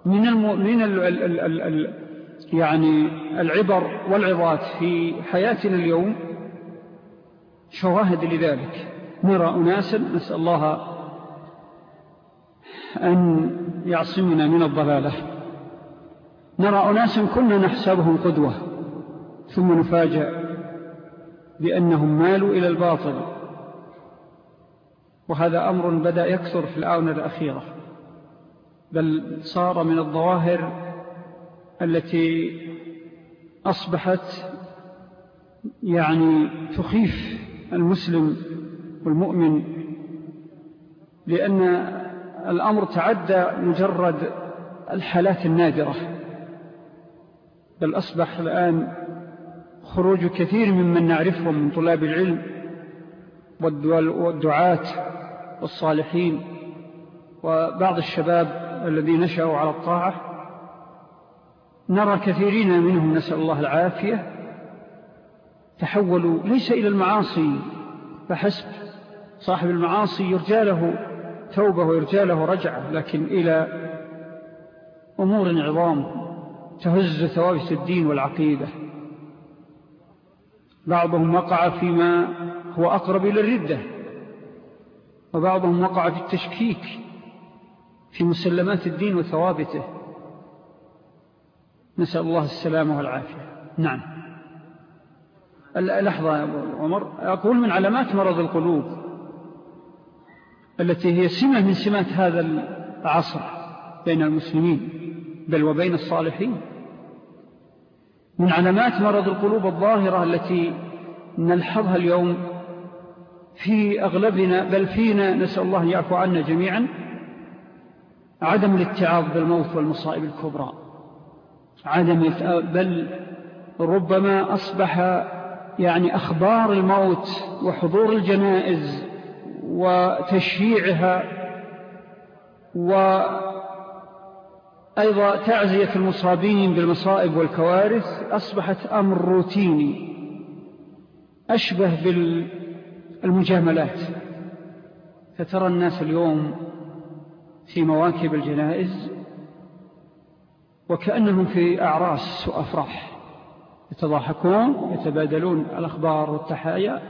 من من ال ال ال ال ال يعني العبر والعظات في حياتنا اليوم شواهد لذلك. نرى أناسا نسأل الله أن يعصمنا من الضلالة. نرى أناسا كنا نحسبهم قدوة ثم نفاجأ بأنهم مالوا إلى الباطل. وهذا أمر بدأ يكثر في الآونة الأخيرة. بل صار من الظواهر التي أصبحت يعني تخيف المسلم والمؤمن لأن الأمر تعدى مجرد الحالات النادرة. بل أصبح الآن خروج كثير ممن نعرفهم من طلاب العلم والدعاة والصالحين وبعض الشباب الذين نشأوا على الطاعة. نرى كثيرين منهم نسأل الله العافية تحولوا ليس إلى المعاصي فحسب صاحب المعاصي يرجى له توبة ويرجى له رجعة لكن إلى أمور عظام تهز ثوابت الدين والعقيدة. بعضهم وقع فيما هو أقرب إلى الردة وبعضهم وقع في التشكيك في مسلمات الدين وثوابته. نسأل الله السلامة والعافية. نعم. لحظة يا عمر. أقول من علامات مرض القلوب. التي هي سمة من سمات هذا العصر بين المسلمين بل وبين الصالحين. من علامات مرض القلوب الظاهرة التي نلحظها اليوم في أغلبنا بل فينا نسأل الله يعفو عنا جميعا عدم الاتعاظ بالموت والمصائب الكبرى. عدم بل ربما أصبح يعني أخبار الموت وحضور الجنائز وتشييعها وأيضا تعزية المصابين بالمصائب والكوارث أصبحت أمر روتيني أشبه بالمجاملات. فترى الناس اليوم في مواكب الجنائز وكأنهم في أعراس وأفراح يتضاحكون يتبادلون الأخبار والتحايا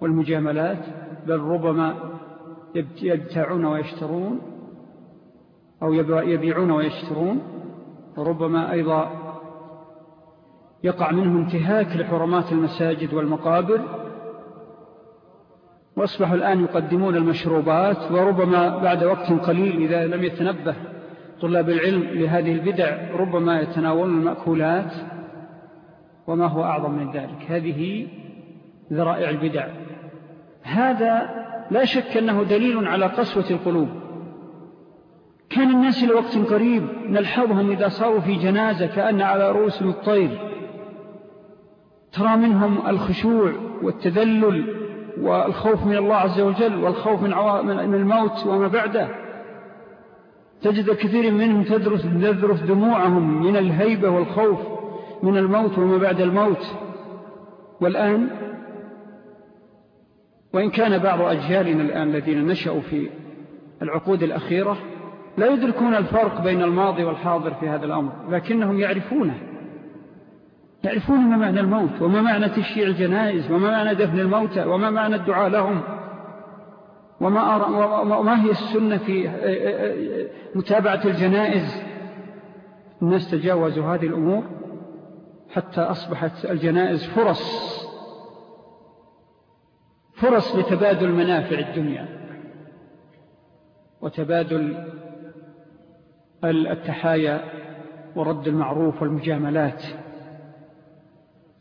والمجاملات. بل ربما يبتعون ويشترون أو يبيعون ويشترون وربما أيضا يقع منه انتهاك لحرمات المساجد والمقابر. وأصبحوا الآن يقدمون المشروبات وربما بعد وقت قليل إذا لم يتنبه طلاب العلم لهذه البدع ربما يتناولون المأكولات. وما هو أعظم من ذلك؟ هذه ذرائع البدع. هذا لا شك أنه دليل على قسوة القلوب. كان الناس لوقت قريب نلحظهم إذا صاروا في جنازة كأن على رؤوس الطير. ترى منهم الخشوع والتذلل والخوف من الله عز وجل والخوف من, من الموت وما بعده. تجد كثير منهم تدرس, تدرس دموعهم من الهيبة والخوف من الموت وما بعد الموت. والآن وإن كان بعض أجيالنا الآن الذين نشأوا في العقود الأخيرة لا يدركون الفرق بين الماضي والحاضر في هذا الأمر لكنهم يعرفونه. يعرفون ما معنى الموت وما معنى تشييع الجنائز وما معنى دفن الموتى وما معنى الدعاء لهم وما, وما هي السنة في متابعة الجنائز. الناس تجاوزوا هذه الأمور حتى أصبحت الجنائز فرص. فرص لتبادل منافع الدنيا وتبادل التحايا ورد المعروف والمجاملات.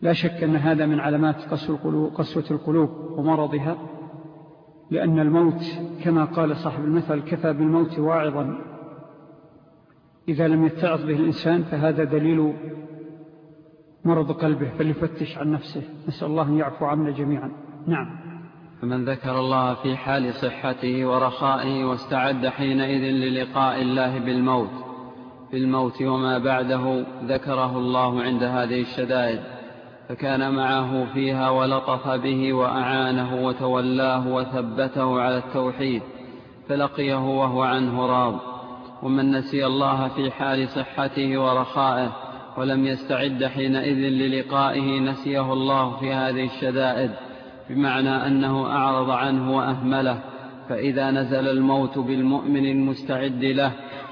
لا شك أن هذا من علامات قسوة القلوب ومرضها لأن الموت كما قال صاحب المثل كفى بالموت واعظا. إذا لم يتعظ به الإنسان فهذا دليل مرض قلبه فليفتش عن نفسه. نسأل الله أن يعفو عنا جميعا. نعم. فمن ذكر الله في حال صحته ورخائه واستعد حينئذ للقاء الله بالموت في الموت وما بعده ذكره الله عند هذه الشدائد فكان معه فيها ولطف به وأعانه وتولاه وثبته على التوحيد فلقيه وهو عنه راض. ومن نسي الله في حال صحته ورخائه ولم يستعد حينئذ للقائه نسيه الله في هذه الشدائد. بمعنى أنه أعرض عنه وأهمله فإذا نزل الموت بالمؤمن المستعد له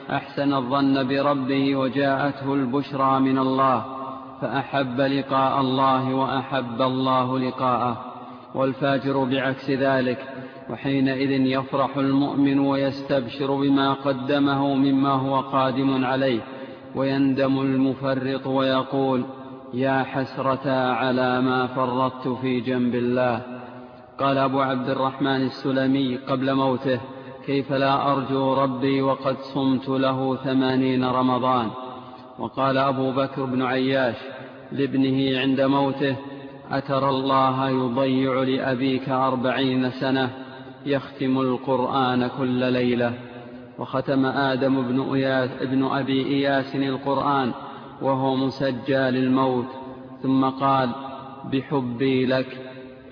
أحسن الظن بربه وجاءته البشرى من الله فأحب لقاء الله وأحب الله لقاءه والفاجر بعكس ذلك وحينئذ يفرح المؤمن ويستبشر بما قدمه مما هو قادم عليه ويندم المفرط ويقول يا حسرة على ما فرطت في جنب الله. قال أبو عبد الرحمن السلمي قبل موته كيف لا أرجو ربي وقد صمت له ثمانين رمضان. وقال أبو بكر بن عياش لابنه عند موته أترى الله يضيع لأبيك أربعين سنة يختم القرآن كل ليلة. وختم آدم بن, ابن أبي إياس القرآن وهو مسجى للموت ثم قال بحبي لك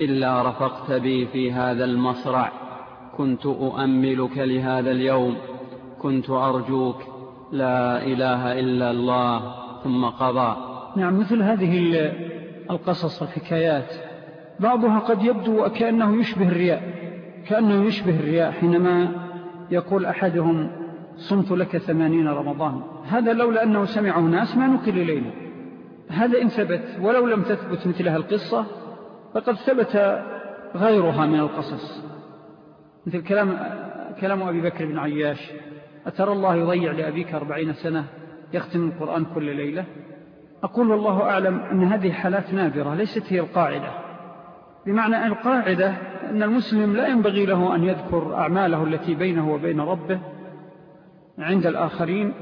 إلا رفقت بي في هذا المصرع كنت أؤملك لهذا اليوم كنت أرجوك لا إله إلا الله ثم قضى. نعم مثل هذه القصص الحكايات بعضها قد يبدو كأنه يشبه الرياء كأنه يشبه الرياء حينما يقول أحدهم صمت لك ثمانين رمضان. هذا لولا أنه سمعه ناس ما نكل إلينا. هذا إن ثبت ولو لم تثبت مثلها القصة فقد ثبت غيرها من القصص. مثل كلام, كلام أبي بكر بن عياش أترى الله يضيع لأبيك أربعين سنة يختم القرآن كل ليلة؟ أقول والله أعلم أن هذه حالات نادرة ليست هي القاعدة. بمعنى القاعدة أن المسلم لا ينبغي له أن يذكر أعماله التي بينه وبين ربه عند الآخرين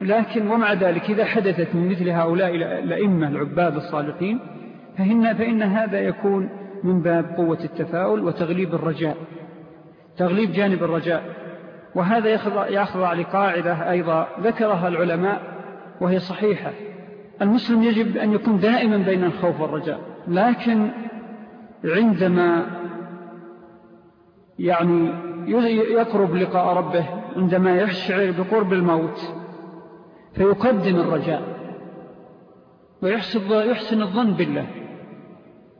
لكن ومع ذلك إذا حدثت من مثل هؤلاء الأئمة العباد الصالحين فإن, فإن هذا يكون من باب قوة التفاؤل وتغليب الرجاء تغليب جانب الرجاء. وهذا يخضع لقاعدة أيضا ذكرها العلماء وهي صحيحة. المسلم يجب أن يكون دائما بين الخوف والرجاء لكن عندما يعني يقرب لقاء ربه عندما يشعر بقرب الموت فيقدم الرجاء ويحسن الظن بالله.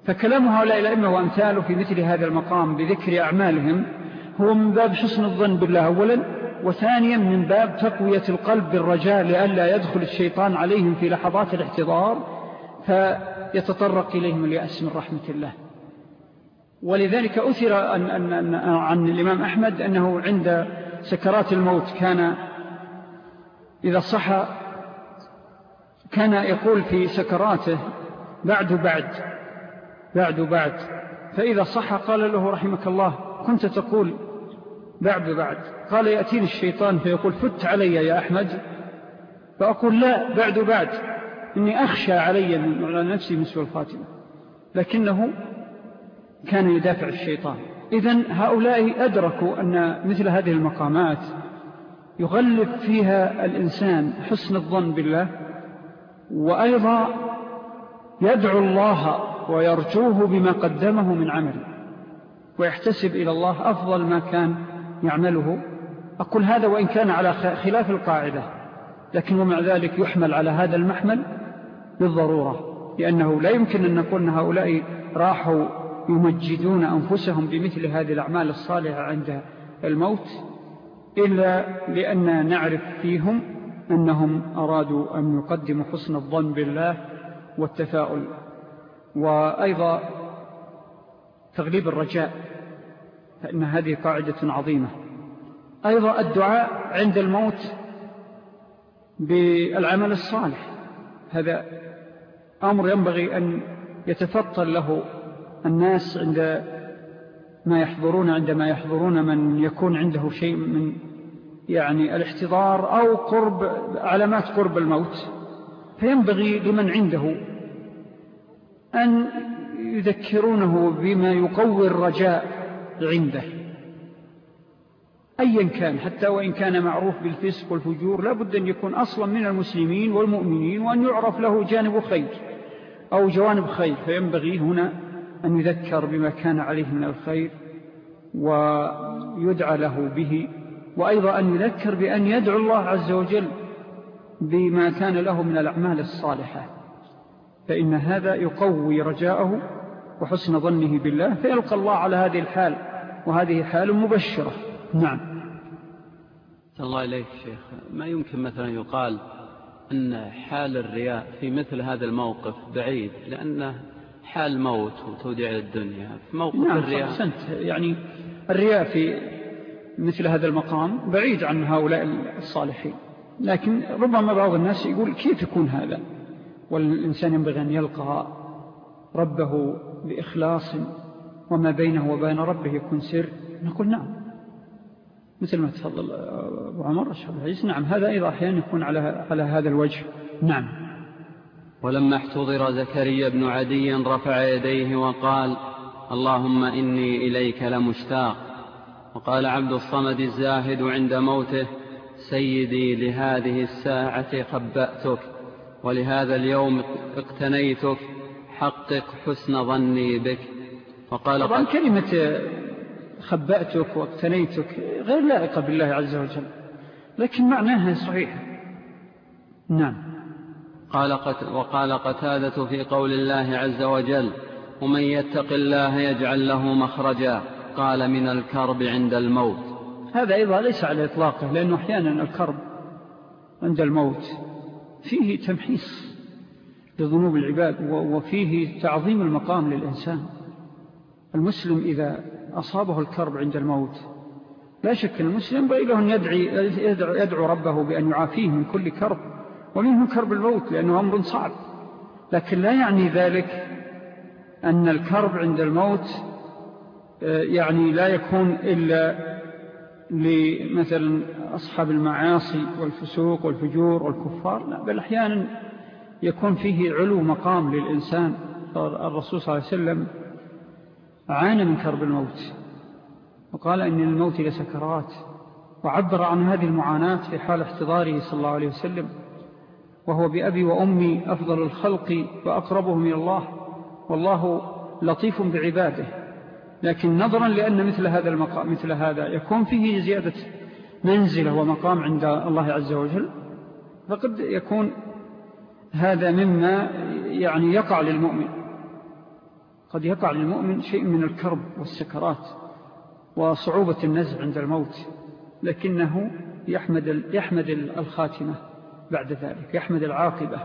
فكلام هؤلاء الأئمة وأمثاله في مثل هذا المقام بذكر أعمالهم هو من باب حسن الظن بالله أولا وثانيا من باب تقوية القلب بالرجاء لألا يدخل الشيطان عليهم في لحظات الاحتضار فيتطرق إليهم اليأس من رحمة الله. ولذلك أثر أن أن أن عن الإمام أحمد أنه عند سكرات الموت كان إذا صح كان يقول في سكراته بعد بعد بعد بعد. فإذا صح قال له رحمك الله كنت تقول بعد بعد. قال يأتيني الشيطان فيقول فت علي يا أحمد. فأقول لا بعد بعد. إني أخشى علي من على نفسي مسوى الخاتمة. لكنه كان يدافع الشيطان. إذن هؤلاء أدركوا أن مثل هذه المقامات يغلب فيها الإنسان حسن الظن بالله وأيضا يدعو الله ويرجوه بما قدمه من عمل ويحتسب إلى الله أفضل ما كان يعمله. أقول هذا وإن كان على خلاف القاعدة لكن ومع ذلك يحمل على هذا المحمل بالضرورة لأنه لا يمكن أن نقول أن هؤلاء راحوا يمجدون أنفسهم بمثل هذه الأعمال الصالحة عند الموت إلا لأن نعرف فيهم أنهم أرادوا أن يقدموا حسن الظن بالله والتفاؤل. وأيضا تغليب الرجاء فإن هذه قاعدة عظيمة. أيضا الدعاء عند الموت بالعمل الصالح. هذا أمر ينبغي أن يتفطل له الناس عند ما يحضرون عندما يحضرون من يكون عنده شيء من يعني الاحتضار أو قرب علامات قرب الموت. فينبغي لمن عنده أن يذكرونه بما يقوي الرجاء عنده. أيا كان حتى وإن كان معروف بالفسق والفجور لابد أن يكون أصلا من المسلمين والمؤمنين وأن يعرف له جانب خير أو جوانب خير. فينبغي هنا أن يذكر بما كان عليه من الخير ويدعى له به وأيضا أن يذكر بأن يدعو الله عز وجل بما كان له من الأعمال الصالحة. فإن هذا يقوي رجاءه وحسن ظنه بالله فيلقى الله على هذه الحال وهذه حال مبشرة. نعم. الله إليك شيخ. ما يمكن مثلا يقال أن حال الرياء في مثل هذا الموقف بعيد لأنه حال موت وتوديع الدنيا. في موقف نعم الرياء سنت يعني الرياء في مثل هذا المقام بعيد عن هؤلاء الصالحين. لكن ربما بعض الناس يقول كيف يكون هذا؟ والإنسان ينبغي أن يلقى ربه بإخلاص وما بينه وبين ربه يكون سر. نقول نعم. مثل ما تفضل أبو عمر الشهر العزيز نعم هذا أيضا أحيانا يكون على, على هذا الوجه. نعم. ولما احتضر زكريا بن عدي رفع يديه وقال اللهم إني إليك لمشتاق. وقال عبد الصمد الزاهد عند موته سيدي لهذه الساعة خبأتك ولهذا اليوم اقتنيتك حقق حسن ظني بك. وقال طبعا كلمة خبأتك واقتنيتك غير لائقة بالله عز وجل لكن معناها صحيح. نعم. قال قت وقال قتادة في قول الله عز وجل ومن يتق الله يجعل له مخرجا قال من الكرب عند الموت هذا أيضا ليس على إطلاقه لأنه أحيانا الكرب عند الموت فيه تمحيص لذنوب العباد وفيه تعظيم المقام للإنسان. المسلم إذا أصابه الكرب عند الموت لا شك المسلم بإله أن يدعي يدعو, ربه بأن يعافيه من كل كرب. ومنه كرب الموت لأنه أمر صعب. لكن لا يعني ذلك أن الكرب عند الموت آه، يعني لا يكون إلا لمثلا أصحاب المعاصي والفسوق والفجور والكفار. لا بل أحيانا يكون فيه علو مقام للإنسان. الرسول صلى الله عليه وسلم عانى من كرب الموت وقال إن الموت لسكرات وعبر عن هذه المعاناة في حال احتضاره صلى الله عليه وسلم. وهو بأبي وأمي أفضل الخلق وأقربهم إلى الله والله لطيف بعباده. لكن نظرا لأن مثل هذا المقام مثل هذا يكون فيه زيادة منزلة ومقام عند الله عز وجل فقد يكون هذا مما يعني يقع للمؤمن. قد يقع للمؤمن شيء من الكرب والسكرات وصعوبة النزع عند الموت لكنه يحمد, يحمد الخاتمة. بعد ذلك يحمد العاقبة.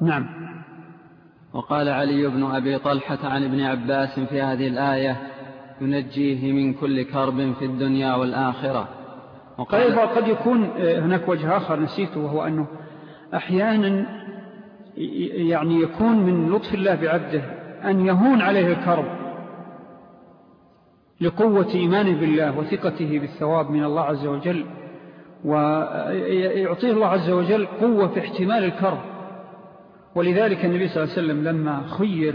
نعم. وقال علي بن أبي طلحة عن ابن عباس في هذه الآية ينجيه من كل كرب في الدنيا والآخرة. وقال قد يكون هناك وجه آخر نسيته وهو أنه أحيانا يعني يكون من لطف الله بعبده أن يهون عليه الكرب لقوة إيمانه بالله وثقته بالثواب من الله عز وجل. ويعطيه الله عز وجل قوة في احتمال الكرب. ولذلك النبي صلى الله عليه وسلم لما خير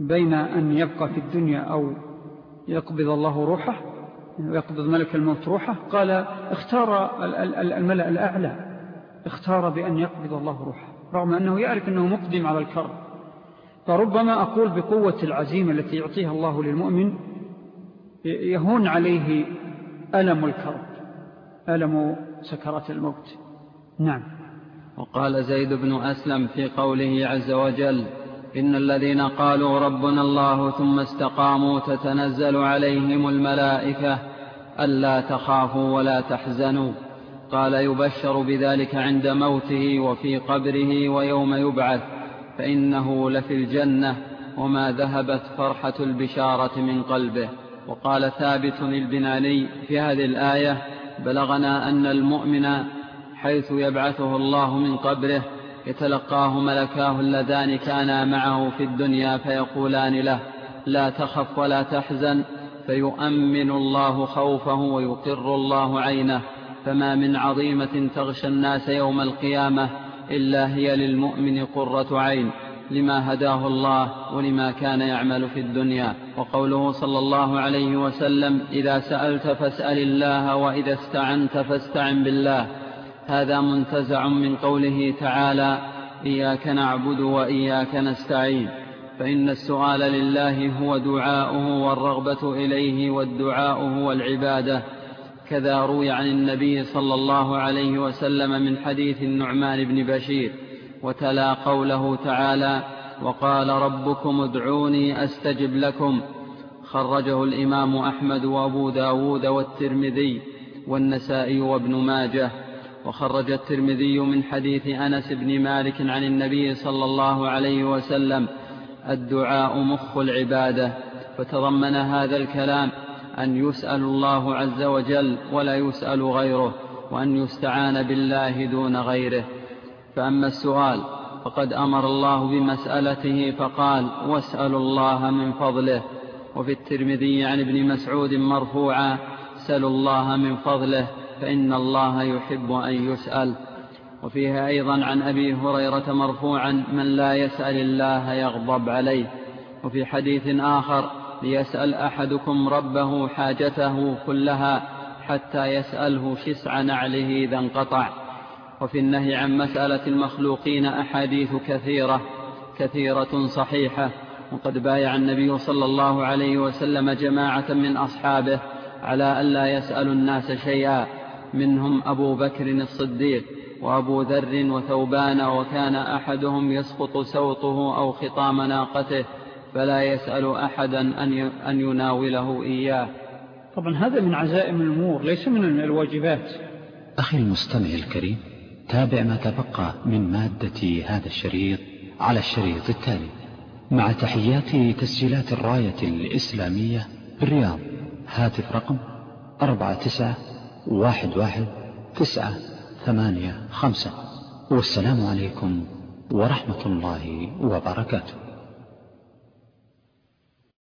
بين أن يبقى في الدنيا أو يقبض الله روحه ويقبض ملك الموت روحه قال اختار الملأ الأعلى اختار بأن يقبض الله روحه رغم أنه يعرف أنه مقدم على الكرب. فربما أقول بقوة العزيمة التي يعطيها الله للمؤمن يهون عليه ألم الكرب. ألم سكرات الموت. نعم. وقال زيد بن أسلم في قوله عز وجل إن الذين قالوا ربنا الله ثم استقاموا تتنزل عليهم الملائكة ألا تخافوا ولا تحزنوا. قال يبشر بذلك عند موته وفي قبره ويوم يبعث فإنه لفي الجنة وما ذهبت فرحة البشارة من قلبه. وقال ثابت البناني في هذه الآية بلغنا أن المؤمن حيث يبعثه الله من قبره يتلقاه ملكاه اللذان كانا معه في الدنيا فيقولان له لا تخف ولا تحزن فيؤمن الله خوفه ويقر الله عينه فما من عظيمة تغشى الناس يوم القيامة إلا هي للمؤمن قرة عين لما هداه الله ولما كان يعمل في الدنيا. وقوله صلى الله عليه وسلم إذا سألت فاسأل الله وإذا استعنت فاستعن بالله. هذا منتزع من قوله تعالى إياك نعبد وإياك نستعين. فإن السؤال لله هو دعاؤه والرغبة إليه والدعاء هو العبادة كذا روي عن النبي صلى الله عليه وسلم من حديث النعمان بن بشير. وتلا قوله تعالى وقال ربكم ادعوني أستجب لكم. خرجه الإمام أحمد وأبو داود والترمذي والنسائي وابن ماجه. وخرج الترمذي من حديث أنس بن مالك عن النبي صلى الله عليه وسلم الدعاء مخ العبادة. فتضمن هذا الكلام أن يسأل الله عز وجل ولا يسأل غيره وأن يستعان بالله دون غيره. فأما السؤال فقد أمر الله بمسألته فقال واسألوا الله من فضله. وفي الترمذي عن ابن مسعود مرفوعا سلوا الله من فضله فإن الله يحب أن يسأل. وفيه أيضا عن أبي هريرة مرفوعا من لا يسأل الله يغضب عليه. وفي حديث آخر ليسأل أحدكم ربه حاجته كلها حتى يسأله شسع نعله إذا انقطع. وفي النهي عن مسألة المخلوقين أحاديث كثيرة كثيرة صحيحة. وقد بايع النبي صلى الله عليه وسلم جماعة من أصحابه على أن لا يسأل الناس شيئا. منهم أبو بكر الصديق وأبو ذر وثوبان وكان أحدهم يسقط سوطه أو خطام ناقته فلا يسأل أحدا أن يناوله إياه. طبعا هذا من عزائم الأمور ليس من الواجبات. أخي المستمع الكريم تابع ما تبقى من مادة هذا الشريط على الشريط التالي. مع تحيات تسجيلات الراية الإسلامية بالرياض هاتف رقم أربعة تسعة واحد واحد تسعة ثمانية خمسة. والسلام عليكم ورحمة الله وبركاته.